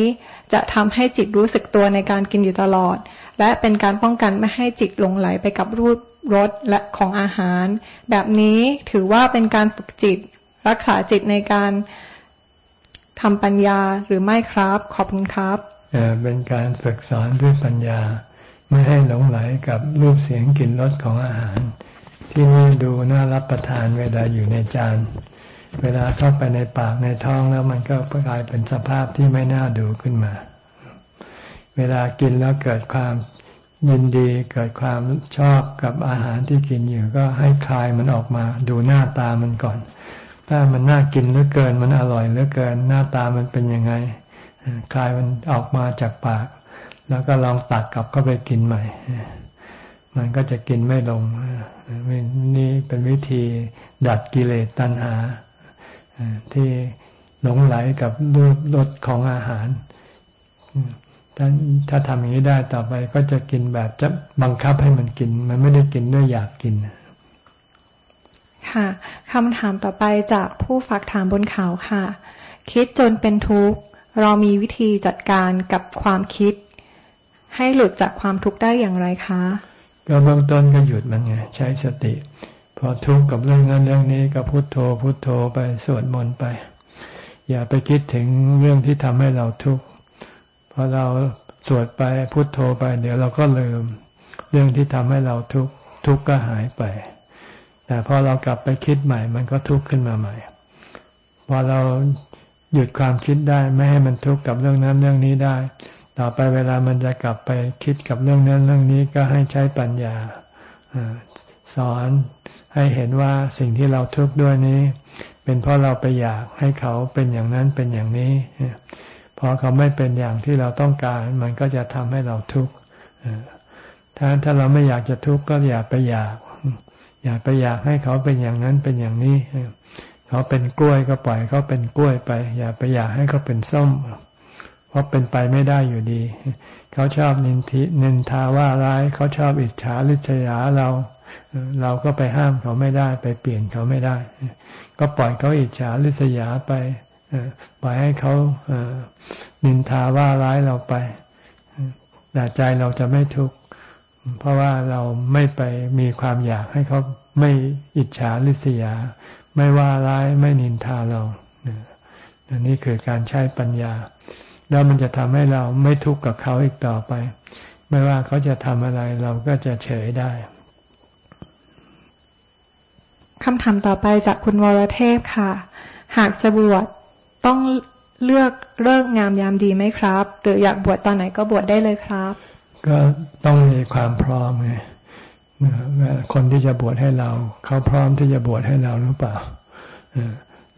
จะทำให้จิตรู้สึกตัวในการกินอยู่ตลอด และเป็นการป้องกันไม่ให้จิตหลงไหลไปกับรูป รสและของอาหาร แบบนี้ถือว่าเป็นการฝึกจิต รักษาจิตในการทำปัญญาหรือไม่ครับ ขอบคุณครับเป็นการฝึกสอนด้วยปัญญา ไม่ให้หลงไหลกับรูปเสียงกลิ่นรสของอาหาร ที่นี่ดูน่ารับประทานเวลาอยู่ในจานเวลาเข้าไปในปากในท้องแล้วมันก็กลายเป็นสภาพที่ไม่น่าดูขึ้นมา เวลากินแล้วเกิดความ ยินดีเกิดความชอบกับอาหารที่กินอยู่ก็ให้คลายมันออกมา ดูหน้าตามันก่อน ถ้ามันน่ากินเหลือเกิน มันอร่อยเหลือเกิน หน้าตามันเป็นยังไง คลายมันออกมาจากปาก แล้วก็ลองตักกลับเข้าไปกินใหม่ มันก็จะกินไม่ลง นี่เป็นวิธีดัดกิเลสตัณหา ที่หลงไหลกับรูปรสของอาหาร ถ้าถ้าทำอย่างนี้ได้ต่อไปก็จะกินแบบจะบังคับให้มันกิน มันไม่ได้กินด้วยอยากกิน ค่ะคำถามต่อไปจากผู้ฝากถามบนเขาค่ะ คิดจนเป็นทุกข์ เรามีวิธีจัดการกับความคิด ให้หลุดจากความทุกข์ได้อย่างไรคะ ก็เบื้องต้นก็หยุดมันไง ใช้สติ พอทุกข์กับเรื่องนั้นเรื่องนี้ก็พุโทโธ พุโทโธไปสวดมนต์ไป อย่าไปคิดถึงเรื่องที่ทำให้เราทุกข์ พอเราสวดไปพุโทโธไป เดี๋ยวเราก็ลืม เรื่องที่ทำให้เราทุกข์ทุกข์ก็หายไป แต่พอเรากลับไปคิดใหม่ มันก็ทุกข์ขึ้นมาใหม่ พอเราหยุดความคิดได้ไม่ให้มันทุกข์กับเรื่องนั้นเรื่องนี้ได้ ต่อไปเวลามันจะกลับไปคิดกับเรื่องนั้นเรื่องนี้ก็ให้ใช้ปัญญาสอนให้เห็นว่าสิ่งที่เราทุกข์ด้วยนี้ เป็นเพราะเราไปอยากให้เขาเป็นอย่างนั้นเป็นอย่างนี้ พอเขาไม่เป็นอย่างที่เราต้องการ มันก็จะทำให้เราทุกข์ถ้าถ้าเราไม่อยากจะทุกข์ก็อย่าไปอยาก อย่าไปอยากให้เขาเป็นอย่างนั้นเป็นอย่างนี้ เขาเป็นกล้วยก็ปล่อยเขาเป็นกล้วยไป อย่าไปอยากให้เขาเป็นส้ม เพราะเป็นไปไม่ได้อยู่ดี เขาชอบนินทินินทาว่าร้ายเขาชอบอิจฉาริษยาเรา เราก็ไปห้ามเขาไม่ได้ ไปเปลี่ยนเขาไม่ได้ ก็ปล่อยเขาอิจฉาริษยาไป ปล่อยให้เขานินทาว่าร้ายเราไปแต่ใจเราจะไม่ทุกข์เพราะว่าเราไม่ไปมีความอยากให้เขาไม่อิจฉาริษยา ไม่ว่าร้ายไม่นินทาเราอันนี้คือการใช้ปัญญา แล้วมันจะทำให้เราไม่ทุกข์กับเขาอีกต่อไป ไม่ว่าเขาจะทำอะไรเราก็จะเฉยได้คำถามต่อไปจากคุณวรเทพค่ะ หากจะบวช ต้องเลือกเลิกงามยามดีไหมครับ หรืออยากบวชตอนไหนก็บวชได้เลยครับ ก็ต้องมีความพร้อมไงคนที่จะบวชให้เรา เขาพร้อมที่จะบวชให้เราหรือเปล่า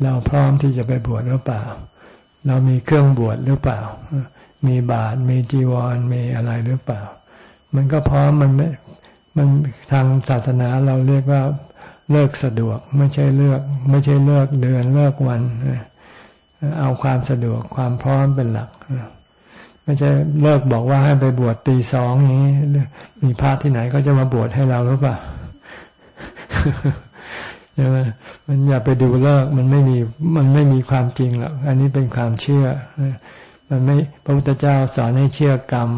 เราพร้อมที่จะไปบวชหรือเปล่า เรามีเครื่องบวชหรือเปล่า มีบาตรมีจีวรมีอะไรหรือเปล่า มันก็พร้อมมันไม่มันทางศาสนาเราเรียกว่าเลิกสะดวก ไม่ใช่เลือก ไม่ใช่เลิกเดือนเลิกวัน เอาความสะดวกความพร้อมเป็นหลักไม่ใช่เลิกบอกว่าให้ไปบวชตีสองนี้ มีพระที่ไหนก็จะมาบวชให้เราหรือเปล่าใช่ไหมมันอย่าไปดูเลิกมันไม่มีมันไม่มีความจริงหรอกอันนี้เป็นความเชื่อมันไม่พระพุทธเจ้าสอนให้เชื่อกรรม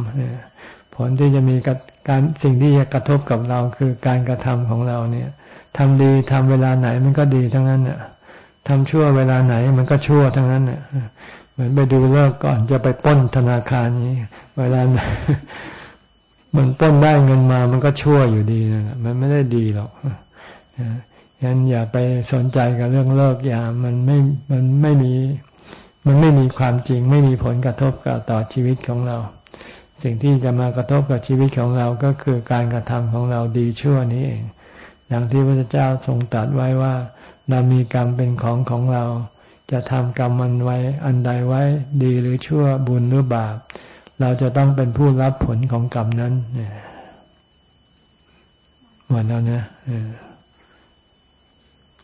ผลที่จะมีการสิ่งที่จะกระทบกับเราคือการกระทำของเราเนี่ยทำดีทำเวลาไหนมันก็ดีทั้งนั้นเนี่ย ทำชั่วเวลาไหน มันก็ชั่วทั้งนั้นเนี่ยเหมือนไปดูเลิกก่อนจะไปป้นธนาคารนี้ เวลาไหนมันป้นได้เงินมา มันก็ชั่วอยู่ดีนะมันไม่ได้ดีหรอกฉะนั้นอย่าไปสนใจกับเรื่องเลิกอย่ามันไม่ มันไม่มี มันไม่มีความจริง ไม่มีผลกระทบกับต่อชีวิตของเรา สิ่งที่จะมากระทบกับชีวิตของเราก็คือการกระทำของเราดีชั่วนี้เอง อย่างที่พระเจ้าทรงตรัสไว้ว่า เรามีกรรมเป็นของของเรา จะทำกรรมมันไว้อันใดไว้ดีหรือชั่วบุญหรือบาป เราจะต้องเป็นผู้รับผลของกรรมนั้นหมดแล้วนะ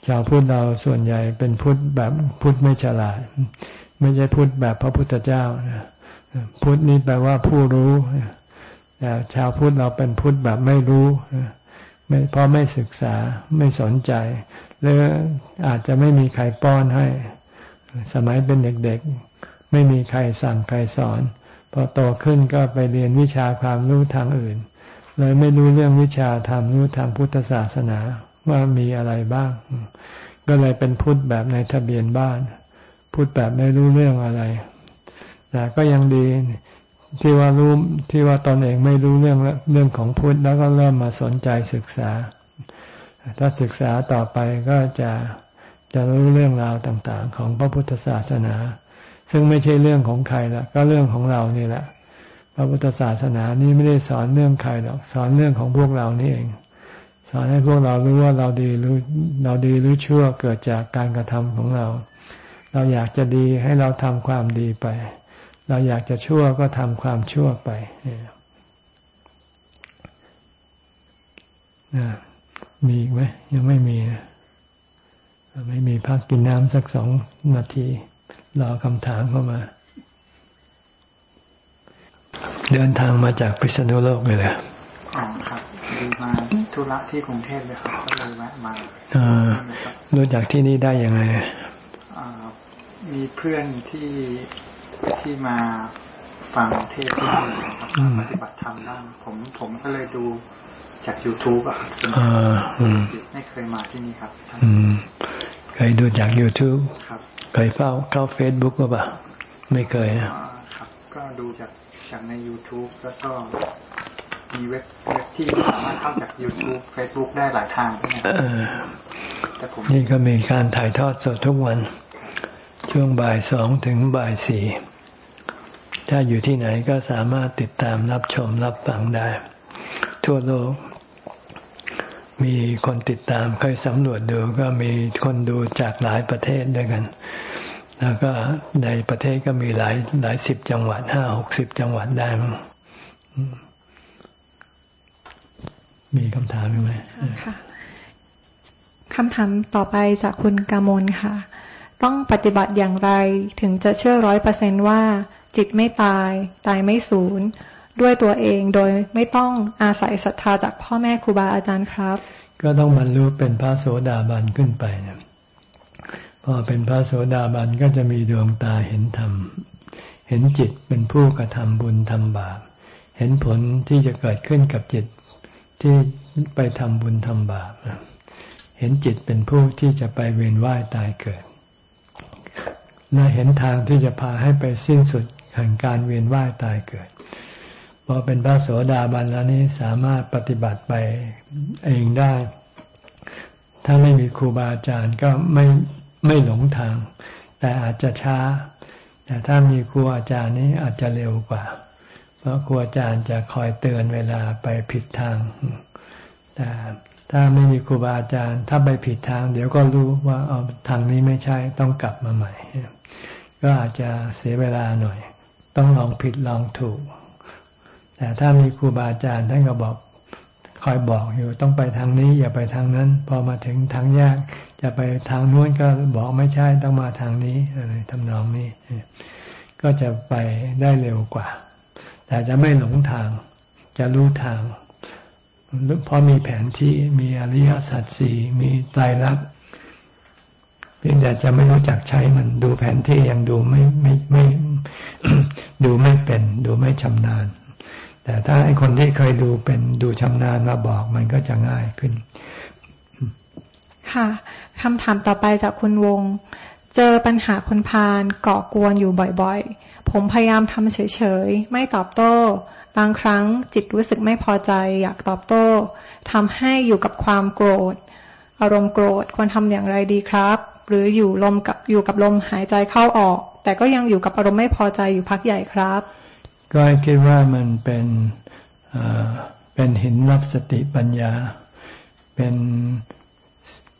ชาวพุทธเราส่วนใหญ่เป็นพุทธแบบพุทธไม่ฉลาด ไม่ใช่พุทธแบบพระพุทธเจ้าพุทธนี้แปลว่าผู้รู้แต่ชาวพุทธเราเป็นพุทธแบบไม่รู้เพราะไม่ศึกษาไม่สนใจ หรืออาจจะไม่มีใครป้อนให้ สมัยเป็นเด็กๆ ไม่มีใครสั่งใครสอน พอโตขึ้นก็ไปเรียนวิชาความรู้ทางอื่น เลยไม่รู้เรื่องวิชาธรรมรู้ทางพุทธศาสนาว่ามีอะไรบ้าง ก็เลยเป็นพุทธแบบในทะเบียนบ้าน พุทธแบบไม่รู้เรื่องอะไรแต่ก็ยังดีที่ว่ารู้ที่ว่าตอนเองไม่รู้เรื่องเรื่องของพุทธแล้วก็เริ่มมาสนใจศึกษา ถ้าศึกษาต่อไปก็จะจะรู้เรื่องราวต่างๆ ของพระพุทธศาสนา ซึ่งไม่ใช่เรื่องของใครละก็เรื่องของเรานี่แหละ พระพุทธศาสนานี้ไม่ได้สอนเรื่องใครหรอกสอนเรื่องของพวกเรานี่เอง สอนให้พวกเรารู้ว่าเราดีรือเราดีรือชั่วเกิดจากการกระทำของเรา เราอยากจะดีให้เราทำความดีไป เราอยากจะชั่วก็ทำความชั่วไปนะ มีอีกไหมยังไม่มีนะไม่มีพักกินน้ำสักสองนาที รอคำถามเข้ามา เดินทางมาจากพิษณุโลกเลยแหละอ๋อครับดูมาธุระที่กรุงเทพเลยครับก็เลยแวะมารู้จักที่นี่ได้ยังไงมีเพื่อนที่ที่มาฟังเทศที่นี่ครับปฏิบัติธรรมได้ผมผมก็เลยดู จาก YouTube อะไม่เคยมาที่นี่ครับเคยดูจาก YouTube ครับเคยเข้าเข้าเฟซบุ๊กหรือเปล่าไม่เคยครับก็ดูจากจากใน YouTube แล้วก็มีเว็บเว็บที่สามารถเข้าจาก YouTube Facebook ได้หลายทางนี่แต่ผมนี่ก็มีการถ่ายทอดสดทุกวัน ช่วงบ่ายสองถึงบ่ายสี่ถ้าอยู่ที่ไหนก็สามารถติดตามรับชมรับฟังได้ ทั่วโลก มีคนติดตามเคยสำรวจดูก็มีคนดูจากหลายประเทศด้วยกัน แล้วก็ในประเทศก็มีหลายหลายสิบจังหวัดห้าหกสิบจังหวัดได้มั้งมีคำถามไหมค่ะคำถามต่อไปจากคุณกามลค่ะ ต้องปฏิบัติอย่างไรถึงจะเชื่อร้อยเปอร์เซนว่าจิตไม่ตาย ตายไม่สูญ ด้วยตัวเองโดยไม่ต้องอาศัยศรัทธาจากพ่อแม่ครูบาอาจารย์ครับ ก็ต้องบรรลุเป็นพระโสดาบันขึ้นไปนะพอเป็นพระโสดาบันก็จะมีดวงตาเห็นธรรม เห็นจิตเป็นผู้กระทำบุญทำบาป เห็นผลที่จะเกิดขึ้นกับจิตที่ไปทำบุญทำบาปเห็นจิตเป็นผู้ที่จะไปเวียนว่ายตายเกิด และเห็นทางที่จะพาให้ไปสิ้นสุดแห่งการเวียนว่ายตายเกิด พอเป็นพระโสดาบันแล้วนี้สามารถปฏิบัติไปเองได้ ถ้าไม่มีครูบาอาจารย์ก็ไม่ไม่หลงทาง แต่อาจจะช้า แต่ถ้ามีครูอาจารย์นี้อาจจะเร็วกว่า เพราะครูอาจารย์จะคอยเตือนเวลาไปผิดทาง แต่ถ้าไม่มีครูบาอาจารย์ ถ้าไปผิดทาง เดี๋ยวก็รู้ว่าเอาทางนี้ไม่ใช่ต้องกลับมาใหม่ ก็อาจจะเสียเวลาหน่อย ต้องลองผิดลองถูก แต่ถ้ามีครูบาอาจารย์ท่านก็บอกคอยบอกอยู่ต้องไปทางนี้ อย่าไปทางนั้น พอมาถึงทางแยกจะไปทางนู้นก็บอกไม่ใช่ต้องมาทางนี้อะไรทำนองนี้ ก็จะไปได้เร็วกว่า แต่จะไม่หลงทาง จะรู้ทางเพราะมีแผนที่มีอริยสัจสี่มีไตรลักษณ์เพียงแต่จะไม่รู้จักใช้มันดูแผนที่ยังดูไม่ไม่ไม่ดูไม่เป็น ดูไม่ชำนาญ แต่ถ้าไอ้คนที่เคยดูเป็นดูชำนาญมาบอกมันก็จะง่ายขึ้น ค่ะคำถามต่อไปจากคุณวง เจอปัญหาคนพาลก่อกวนอยู่บ่อยๆ ผมพยายามทำเฉยๆ ไม่ตอบโต้ บางครั้งจิตรู้สึกไม่พอใจ อยากตอบโต้ทำให้อยู่กับความโกรธ อารมณ์โกรธควรทำอย่างไรดีครับ หรืออยู่ลมกับอยู่กับลมหายใจเข้าออก แต่ก็ยังอยู่กับอารมณ์ไม่พอใจอยู่พักใหญ่ครับ ก็คิดว่ามันเป็นเป็นหินรับสติปัญญา เป็น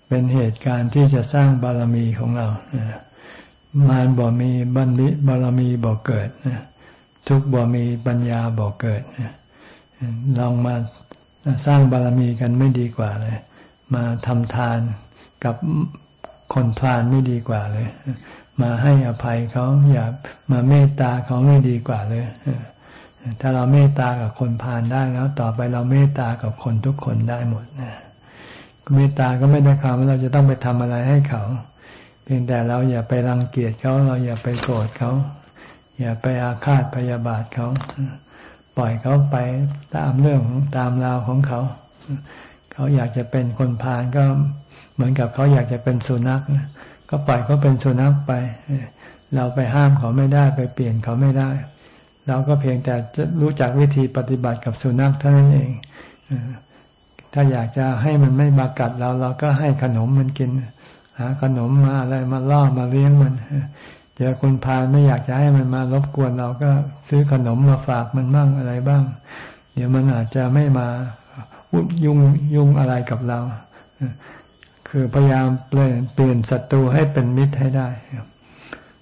เป็นเหตุการณ์ที่จะสร้างบารมีของเรามารบ่มีบัรมีบารมีบ่เกิดทุกบ่มีปัญญาบ่เกิดลองมาสร้างบารมีกันไม่ดีกว่าเลย มาทำทานกับคนทานไม่ดีกว่าเลย มาให้อภัยเขาอย่ามาเมตตาเขาไม่ดีกว่าเลยถ้าเราเมตตากับคนพานได้แล้ว ต่อไปเราเมตตากับคนทุกคนได้หมดนะเมตตาก็ไม่ได้ความว่าเราจะต้องไปทำอะไรให้เขา เพียงแต่เราอย่าไปรังเกียจเขาเราอย่าไปโกรธเขา อย่าไปอาฆาตพยาบาทเขา ปล่อยเขาไปตามเรื่องตามราวของเขา เขาอยากจะเป็นคนพาลก็เหมือนกับเขาอยากจะเป็นสุนัข ก็ปล่อยเขาเป็นสุนัขไป เราไปห้ามเขาไม่ได้ไปเปลี่ยนเขาไม่ได้ เราก็เพียงแต่จะรู้จักวิธีปฏิบัติกับสุนัขเท่านั้นเอง ถ้าอยากจะให้มันไม่มากัดเราเราก็ให้ขนมมันกิน หาขนมมาอะไรมาล่อมาเลี้ยงมันเจอคนพาลไม่อยากจะให้มันมารบกวนเราก็ซื้อขนมมาฝากมันบ้างอะไรบ้าง เดี๋ยวมันอาจจะไม่มายุ่งยุ่งอะไรกับเรา คือพยายามเปลี่ยนเปลี่ยนศัตรูให้เป็นมิตรให้ได้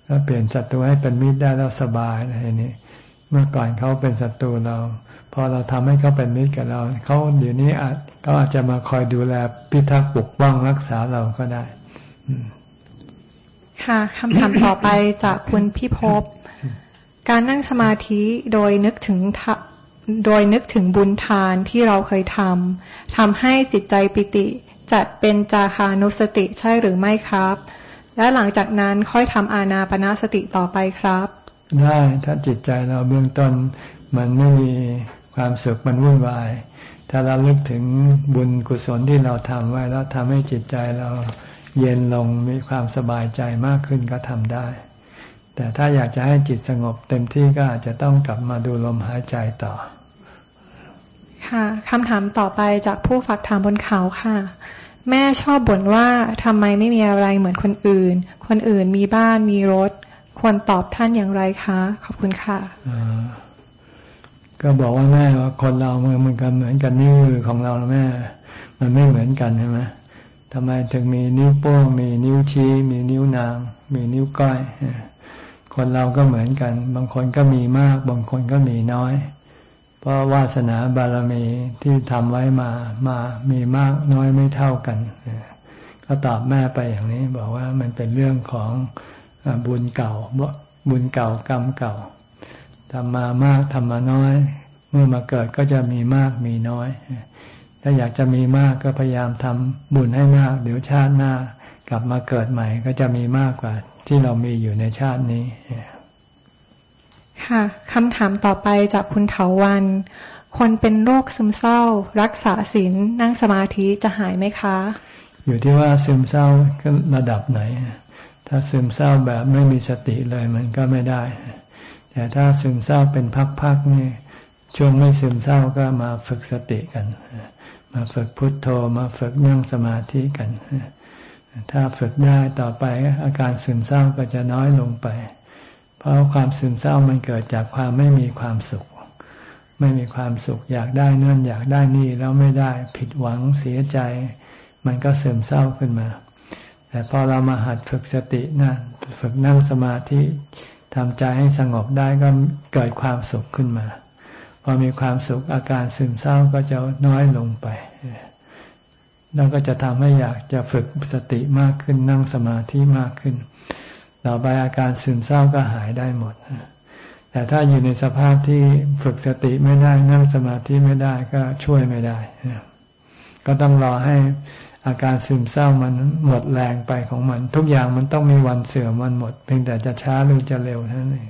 ถ้าเปลี่ยนศัตรูให้เป็นมิตรได้แล้วสบายอะไรนี้ เมื่อก่อนเขาเป็นศัตรูเรา พอเราทำให้เขาเป็นมิตรกับเราเขาเดี๋ยวนี้อาจเขาอาจจะมาคอยดูแลพิทักษ์ปกป้องรักษาเราก็ได้ค่ะคำถามต่อไปจากคุณพี่พบ การนั่งสมาธิโดยนึกถึงโดยนึกถึงบุญทานที่เราเคยทำทำให้จิตใจปิติ จัดเป็นจาคานุสติใช่หรือไม่ครับ และหลังจากนั้นค่อยทำอานาปนาสติต่อไปครับ ได้ถ้าจิตใจเราเบื้องต้นมันไม่มีความสุขมันวุ่นวาย ถ้าเราลึกถึงบุญกุศลที่เราทำไว้แล้วทำให้จิตใจเราเย็นลงมีความสบายใจมากขึ้นก็ทำได้ แต่ถ้าอยากจะให้จิตสงบเต็มที่ก็อาจจะต้องกลับมาดูลมหายใจต่อ ค่ะคำถามต่อไปจากผู้ฝากถามบนเขาค่ะ แม่ชอบบ่นว่าทำไมไม่มีอะไรเหมือนคนอื่น คนอื่นมีบ้านมีรถ ควรตอบท่านอย่างไรคะ ขอบคุณค่ะก็บอกว่าแม่ว่าคนเราเหมือนกันเหมือนกันนิ้วมือของเราแม่ มันไม่เหมือนกันใช่ไหมทำไมถึงมีนิ้วโป้งมีนิ้วชี้ มีนิ้วนาง มีนิ้วก้อยคนเราก็เหมือนกัน บางคนก็มีมาก บางคนก็มีน้อย เพราะวาสนาบารมีที่ทำไว้มามามีมากน้อยไม่เท่ากัน ก็ตอบแม่ไปอย่างนี้ บอกว่ามันเป็นเรื่องของบุญเก่าบุญเก่ากรรมเก่าทำมามากทำมาน้อย เมื่อมาเกิดก็จะมีมากมีน้อย ถ้าอยากจะมีมากก็พยายามทำบุญให้มาก เดี๋ยวชาติหน้ากลับมาเกิดใหม่ ก็จะมีมากกว่าที่เรามีอยู่ในชาตินี้ ค่ะคำถามต่อไปจากคุณเถาวัน คนเป็นโรคซึมเศร้า รักษาศีลนั่งสมาธิจะหายไหมคะ อยู่ที่ว่าซึมเศร้าระดับไหน ถ้าซึมเศร้าแบบไม่มีสติเลยมันก็ไม่ได้ แต่ถ้าซึมเศร้าเป็นพักๆนี่ช่วงไม่ซึมเศร้าก็มาฝึกสติกัน มาฝึกพุทโธมาฝึกนั่งสมาธิกัน ถ้าฝึกได้ต่อไปอาการซึมเศร้าก็จะน้อยลงไป ราะความซึมเศร้ามันเกิดจากความไม่มีความสุข ไม่มีความสุขอยากได้นั่นอยากได้นี่แล้วไม่ได้ผิดหวังเสียใจ มันก็เสื่อมเศร้าขึ้นมา แต่พอเรามาหัดฝึกสตินะฝึกนั่งสมาธิทำใจให้สงบได้ก็เกิดความสุขขึ้นมา พอมีความสุขอาการซึมเศร้าก็จะน้อยลงไป แล้วก็จะทำให้อยากจะฝึกสติมากขึ้นนั่งสมาธิมากขึ้น ต่อไปอาการซึมเศร้าก็หายได้หมด แต่ถ้าอยู่ในสภาพที่ฝึกสติไม่ได้นั่งสมาธิไม่ได้ก็ช่วยไม่ได้ ก็ต้องรอให้อาการซึมเศร้ามันหมดแรงไปของมัน ทุกอย่างมันต้องมีวันเสื่อมวันหมด เพียงแต่จะช้าหรือจะเร็วเท่านั้นเอง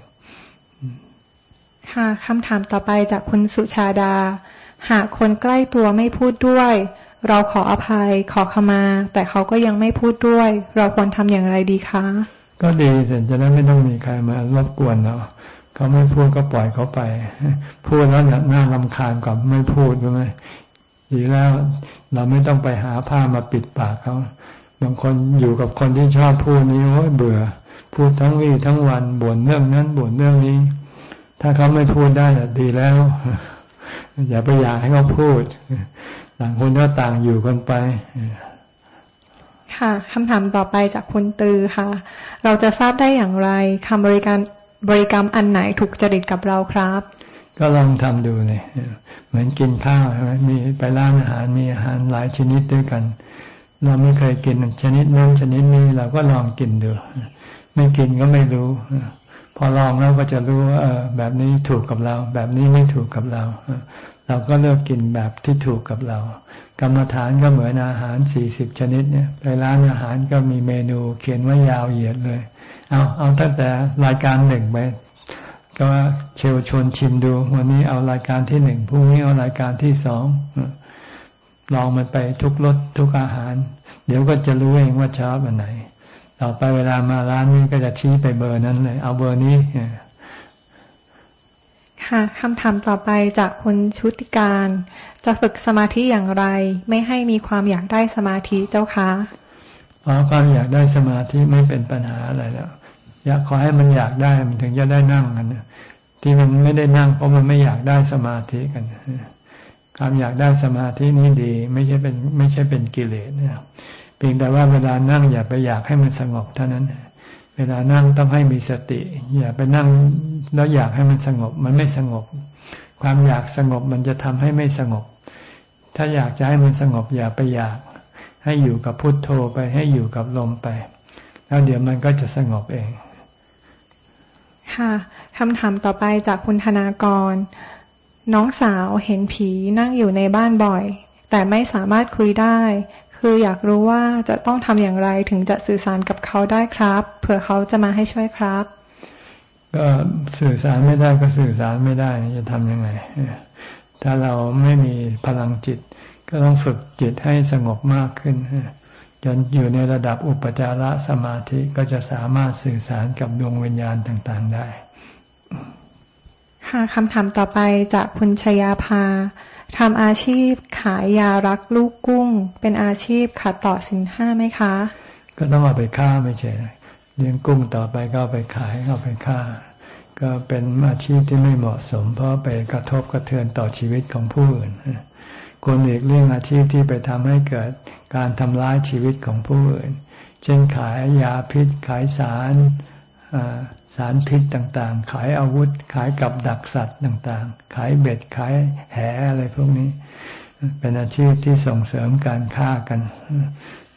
ค่ะคำถามต่อไปจากคุณสุชาดา หากคนใกล้ตัวไม่พูดด้วย เราขออภัยขอขมา แต่เขาก็ยังไม่พูดด้วย เราควรทำอย่างไรดีคะ ก็ดีแต่จะได้ไม่ต้องมีใครมารบกวนเราเขาไม่พูดก็ปล่อยเขาไป พูดแล้วน่ารำคาญกว่าไม่พูดใช่ไหมดีแล้วเราไม่ต้องไปหาผ้ามาปิดปากเขาบางคนอยู่กับคนที่ชอบพูดนี้โอ้ยเบื่อ พูดทั้งวี่ทั้งวันบ่นเรื่องนั้นบ่นเรื่องนี้ ถ้าเขาไม่พูดได้ดีแล้ว อย่าไปอยากให้เขาพูด ต่างคนก็ต่างอยู่กันไป ค่ะคำถามต่อไปจากคุณตือค่ะ เราจะทราบได้อย่างไรคำบริการบริกรรมอันไหนถูกจริตกับเราครับ ก็ลองทำดูเลยเหมือนกินข้าวใช่ไหมมีไปร้านอาหารมีอาหารหลายชนิดด้วยกัน เราไม่เคยกินชนิดนั้นชนิดนี้เราก็ลองกินดูไม่กินก็ไม่รู้ พอลองแล้วก็จะรู้ว่าแบบนี้ถูกกับเรา แบบนี้ไม่ถูกกับเรา เราก็เลือกกินแบบที่ถูกกับเรา กรรมฐานก็เหมือนอาหารสี่สิบชนิดเนี่ยไปร้านอาหารก็มีเมนูเขียนว่ายาวเหยียดเลย เอาเอาตั้งแต่รายการหนึ่งไปก็เชลชวนชิมดู วันนี้เอารายการที่หนึ่งพรุ่งนี้เอารายการที่สองลองมันไปทุกรสทุกอาหาร เดี๋ยวก็จะรู้เองว่าชอบอันไหน ต่อไปเวลามาร้านนี้ก็จะชี้ไปเบอร์นั้นเลย เอาเบอร์นี้ ค่ะคำถามต่อไปจากคุณชุติการ จะฝึกสมาธิอย่างไร ไม่ให้มีความอยากได้สมาธิเจ้าคะอ๋อความอยากได้สมาธิไม่เป็นปัญหาอะไรแล้ว อยากขอให้มันอยากได้มันถึงจะได้นั่งกันที่มันไม่ได้นั่งเพราะมันไม่อยากได้สมาธิกันความอยากได้สมาธินี้ดี ไม่ใช่เป็นไม่ใช่เป็นกิเลสนะเพียงแต่ว่าเวลานั่งอย่าไปอยากให้มันสงบเท่านั้น เวลานั่งต้องให้มีสติ อย่าไปนั่ง แล้วอยากให้มันสงบ มันไม่สงบ ความอยากสงบมันจะทำให้ไม่สงบ ถ้าอยากจะให้มันสงบอย่าไปอยาก ให้อยู่กับพุทโธไปให้อยู่กับลมไป แล้วเดี๋ยวมันก็จะสงบเอง ค่ะคำถามต่อไปจากคุณธนากร น้องสาวเห็นผีนั่งอยู่ในบ้านบ่อย แต่ไม่สามารถคุยได้ คืออยากรู้ว่าจะต้องทำอย่างไรถึงจะสื่อสารกับเขาได้ครับ เผื่อเขาจะมาให้ช่วยครับ ก็สื่อสารไม่ได้ก็สื่อสารไม่ได้จะทำยังไง ถ้าเราไม่มีพลังจิต ก็ต้องฝึกจิตให้สงบมากขึ้นจนอยู่ในระดับอุปจารสมาธิก็จะสามารถสื่อสารกับดวงวิญญาณต่างๆได้ค่ะคำถามต่อไปจากคุณชยาภาทำอาชีพขายยารักลูกกุ้ง เป็นอาชีพขัดต่อสินห้าไหมคะ ก็ต้องเอาไปฆ่าไม่ใช่เลี้ยงกุ้งต่อไปก็ไปขายเอาไปฆ่า ก็เป็นอาชีพที่ไม่เหมาะสม เพราะไปกระทบกระเทือนต่อชีวิตของผู้อื่นควรหลีกเลี่ยงอาชีพที่ไปทำให้เกิดการทำร้ายชีวิตของผู้อื่น เช่นขายยาพิษ ขายสารสารพิษต่างๆ ขายอาวุธ ขายกับดักสัตว์ต่างๆ ขายเบ็ด ขายแหอะไรพวกนี้ เป็นอาชีพที่ส่งเสริมการฆ่ากัน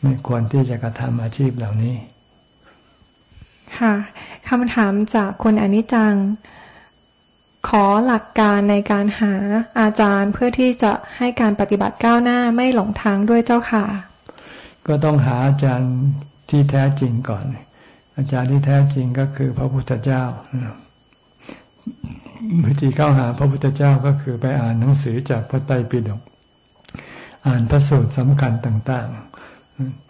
ไม่ควรที่จะกระทำอาชีพเหล่านี้ ค่ะคำถามจากคนอนิจัง ขอหลักการในการหาอาจารย์เพื่อที่จะให้การปฏิบัติก้าวหน้าไม่หลงทางด้วยเจ้าค่ะ ก็ต้องหาอาจารย์ที่แท้จริงก่อน อาจารย์ที่แท้จริงก็คือพระพุทธเจ้าวิธีเข้าหาพระพุทธเจ้าก็คือไปอ่านหนังสือจากพระไตรปิฎกอ่านพระสูตรสำคัญต่าง ๆ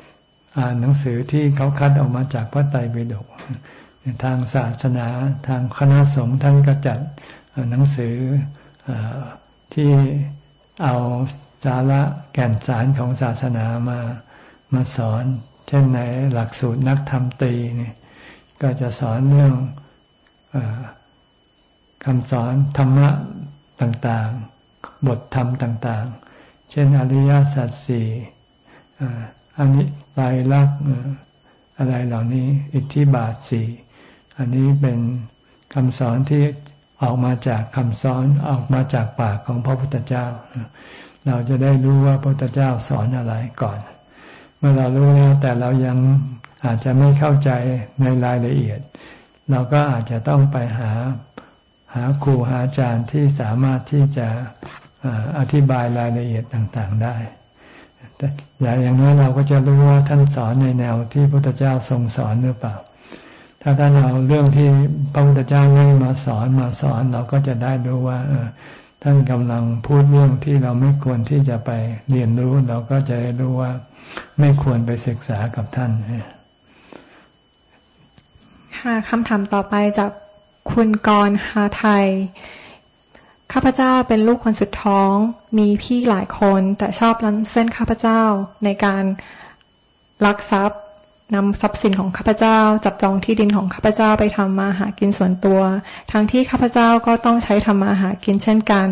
อ่านหนังสือที่เขาคัดออกมาจากพระไตรปิฎกทางศาสนา ทางคณะสงฆ์ท่านก็จัดหนังสือที่เอาสาระแก่นสารของศาสนามามาสอน เช่นในหลักสูตรนักธรรมตีนี่ก็จะสอนเรื่องอคำสอนธรรมะต่างๆ บทธรรมต่างๆ เช่นอริยสัจสี่ อันนี้ไตรลักษณ์อะไรเหล่านี้ อิทธิบาทสี่อันนี้เป็นคำสอนที่ออกมาจากคำสอนออกมาจากปากของพระพุทธเจ้า เราจะได้รู้ว่าพระพุทธเจ้าสอนอะไรก่อน เมื่อเรารู้แล้วแต่เรายังอาจจะไม่เข้าใจในรายละเอียด เราก็อาจจะต้องไปหาหาครูหาอาจารย์ที่สามารถที่จะอธิบายรายละเอียดต่างๆได้ แต่อย่างน้อยเราก็จะรู้ว่าท่านสอนในแนวที่พระพุทธเจ้าทรงสอนหรือเปล่า ถ้าท่านเอาเรื่องที่พระพุทธเจ้าไม่มาสอนมาสอนเราก็จะได้รู้ว่าท่านกำลังพูดเรื่องที่เราไม่ควรที่จะไปเรียนรู้ เราก็จะรู้ว่าไม่ควรไปศึกษากับท่านค่ะคำถามต่อไปจากคุณกรหาไทย ข้าพเจ้าเป็นลูกคนสุดท้อง มีพี่หลายคน แต่ชอบล้ำเส้นข้าพเจ้าในการลักทรัพย์นำทรัพย์สินของข้าพเจ้า จับจองที่ดินของข้าพเจ้าไปทำมาหากินส่วนตัว ทั้งที่ข้าพเจ้าก็ต้องใช้ทำมาหากินเช่นกัน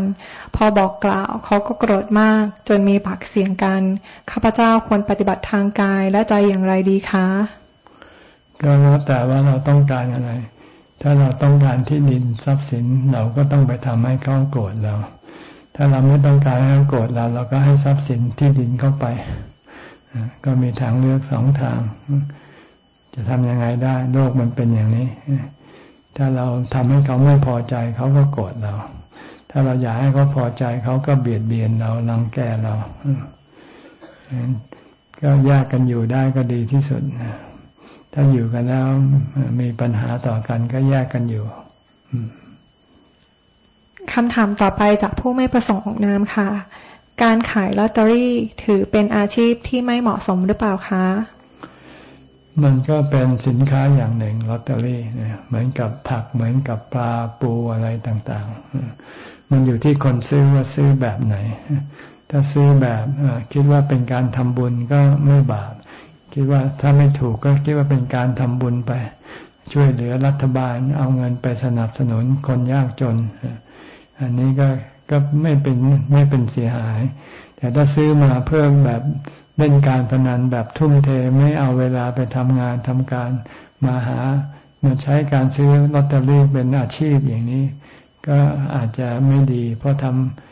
พอบอกกล่าวเขาก็โกรธมาก จนมีปากเสียงกัน ข้าพเจ้าควรปฏิบัติทางกายและใจอย่างไรดีคะ ก็แล้วแต่ว่าเราต้องการอะไร ถ้าเราต้องการที่ดินทรัพย์สินเราก็ต้องไปทำให้เขาโกรธเรา ถ้าเราไม่ต้องการให้เขาโกรธเรา เราก็ให้ทรัพย์สินที่ดินเข้าไป ก็มีทางเลือกสองทาง จะทำยังไงได้ โลกมันเป็นอย่างนี้ ถ้าเราทำให้เขาไม่พอใจเขาก็โกรธเรา ถ้าเราอยากให้เขาพอใจเขาก็เบียดเบียนเราลังแกเราก็แยกกันอยู่ได้ก็ดีที่สุด ถ้าอยู่กันแล้วมีปัญหาต่อกันก็แยกกันอยู่คำถามต่อไปจากผู้ไม่ประสงค์ออกนามค่ะ การขายลอตเตอรี่ถือเป็นอาชีพที่ไม่เหมาะสมหรือเปล่าคะ มันก็เป็นสินค้าอย่างหนึ่งลอตเตอรี่เนี่ยเหมือนกับผักเหมือนกับปลาปูอะไรต่างๆ มันอยู่ที่คนซื้อว่าซื้อแบบไหน ถ้าซื้อแบบคิดว่าเป็นการทำบุญก็ไม่บาป คิดว่าถ้าไม่ถูกก็คิดว่าเป็นการทำบุญไป ช่วยเหลือรัฐบาล เอาเงินไปสนับสนุนคนยากจน อันนี้ก็ก็ไม่เป็นไม่เป็นเสียหาย แต่ถ้าซื้อมาเพิ่มแบบเล่นการพนันแบบทุ่มเทไม่เอาเวลาไปทำงานทำการมาหามาใช้การซื้อลอตเตอรี่เป็นอาชีพอย่างนี้ ก็อาจจะไม่ดี เพราะท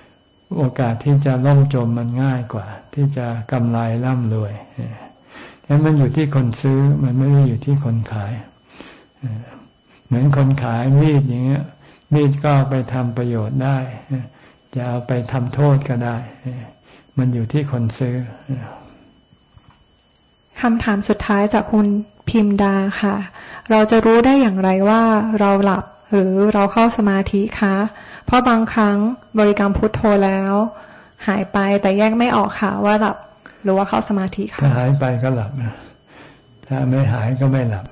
ำโอกาสที่จะล่มจมมันง่ายกว่า ที่จะกำไรร่ำรวย ฉะนั้นมันอยู่ที่คนซื้อมันไม่ได้อยู่ที่คนขาย เหมือนคนขายมีดอย่างเงี้ย มีดก็ไปทำประโยชน์ได้ จะเอาไปทำโทษก็ได้ มันอยู่ที่คนซื้อคำถามสุดท้ายจากคุณพิมดาค่ะ เราจะรู้ได้อย่างไรว่าเราหลับหรือเราเข้าสมาธิคะ เพราะบางครั้งบริกรรมพุทโธแล้ว หายไปแต่แยกไม่ออกค่ะว่าหลับ รือว่าเข้าสมาธิค่ะถ้าหายไปก็หลับถ้าไม่หายก็ไม่หลับ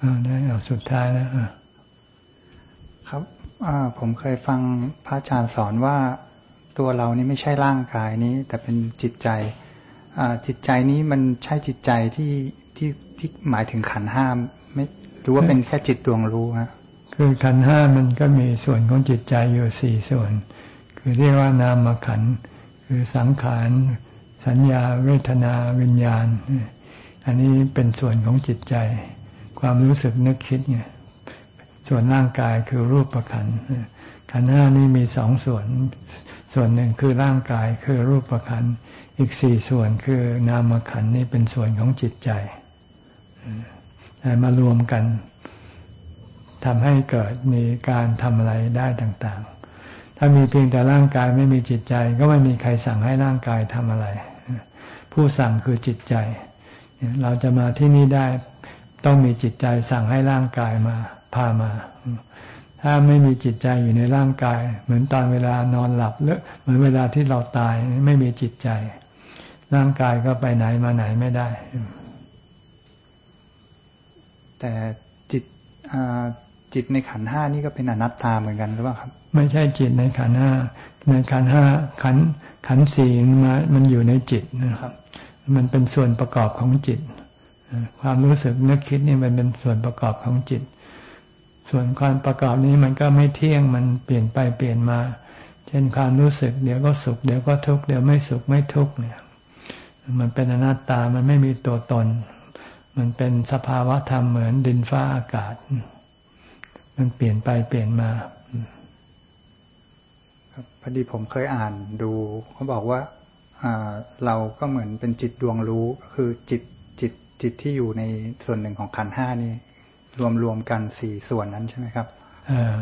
อาได้เอาสุดท้ายแล้วครับผมเคยฟังพระอาจารย์สอนว่าตัวเรานี่ไม่ใช่ร่างกายนี้ แต่เป็นจิตใจจิตใจนี้มันใช่จิตใจที่ที่ที่หมายถึงขันห้ามไม่รู้ว่าเป็นแค่จิตดวงรู้ฮะคือขันห้ามันก็มีส่วนของจิตใจอยู่สี่ส่วน คือเรียกว่านามขันคือสังขารสัญญาเวทนาวิญญาณ อันนี้เป็นส่วนของจิตใจ ความรู้สึกนึกคิดเนี่ยส่วนร่างกายคือรูปประขันขันห้านี้มีสองส่วน ส่วนหนึ่งคือร่างกายคือรูปประขันอีกสี่ส่วนคือนามขันนี่เป็นส่วนของจิตใจมารวมกันทำให้เกิดมีการทำอะไรได้ต่าง ๆ ถ้ามีเพียงแต่ร่างกายไม่มีจิตใจ ก็ไม่มีใครสั่งให้ร่างกายทำอะไร ผู้สั่งคือจิตใจ เราจะมาที่นี่ได้ต้องมีจิตใจสั่งให้ร่างกายมาพามา ถ้าไม่มีจิตใจอยู่ในร่างกาย เหมือนตอนเวลานอนหลับหรือเหมือนเวลาที่เราตายไม่มีจิตใจ ร่างกายก็ไปไหนมาไหนไม่ได้ แต่จิตจิตในขันห้านี่ก็เป็นอนัตตาเหมือนกันหรือเปล่าครับ ไม่ใช่จิตในขันห้าในขันห้าขันขันสี่มามันอยู่ในจิตนะครับ มันเป็นส่วนประกอบของจิต ความรู้สึกนึกคิดนี่มันเป็นส่วนประกอบของจิต ส่วนความประกอบนี้มันก็ไม่เที่ยงมันเปลี่ยนไปเปลี่ยนมา เช่นความรู้สึกเดี๋ยวก็สุขเดี๋ยวก็ทุกข์เดี๋ยวไม่สุขไม่ทุกข์เนี่ย มันเป็นอนัตตามันไม่มีตัวตน มันเป็นสภาวะธรรมเหมือนดินฟ้าอากาศ มันเปลี่ยนไปเปลี่ยนมาพ อดีผมเคยอ่านดูเขาบอกว่าเราก็เหมือนเป็นจิตดวงรู้คือจิตจิตจิตที่อยู่ในส่วนหนึ่งของขันห้านี่ รวมรวมกันสี่ส่วนนั้นใช่ไหมครับอ่า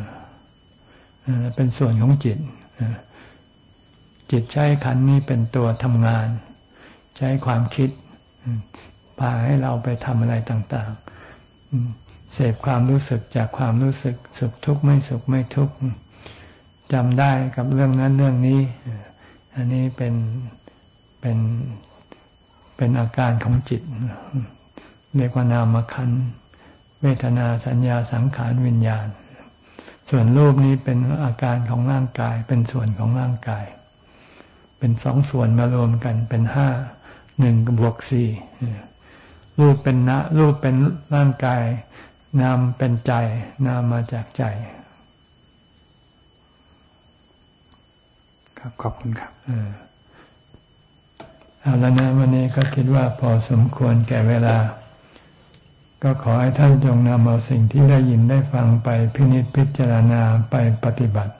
เป็นส่วนของจิตจิตใช้ขันนี้เป็นตัวทำงาน ใช้ความคิดพาให้เราไปทำอะไรต่างๆเสพความรู้สึกจากความรู้สึก สุขทุกข์ไม่สุขไม่ทุกข์ จำได้กับเรื่องนั้นเรื่องนี้ อันนี้เป็นเป็นเป็นอาการของจิตเรียกว่านามขันเวทนาสัญญาสังขารวิญญาณ ส่วนรูปนี้เป็นอาการของร่างกาย เป็นส่วนของร่างกาย เป็นสองส่วนมารวมกันเป็นห้าหนึ่งบวกสี่รูปเป็นนะรูปเป็นร่างกาย นามเป็นใจ นามมาจากใจ ครับ ขอบคุณครับ เอาแล้วนะวันนี้ก็คิดว่าพอสมควรแก่เวลา ก็ขอให้ท่านจงนำเอาสิ่งที่ได้ยินได้ฟังไปพินิจพิจารณาไปปฏิบัติ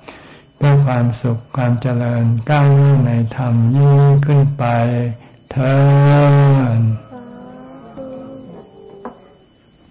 เพื่อความสุขความเจริญก้าวหน้าในธรรมยิ่งขึ้นไปเธอ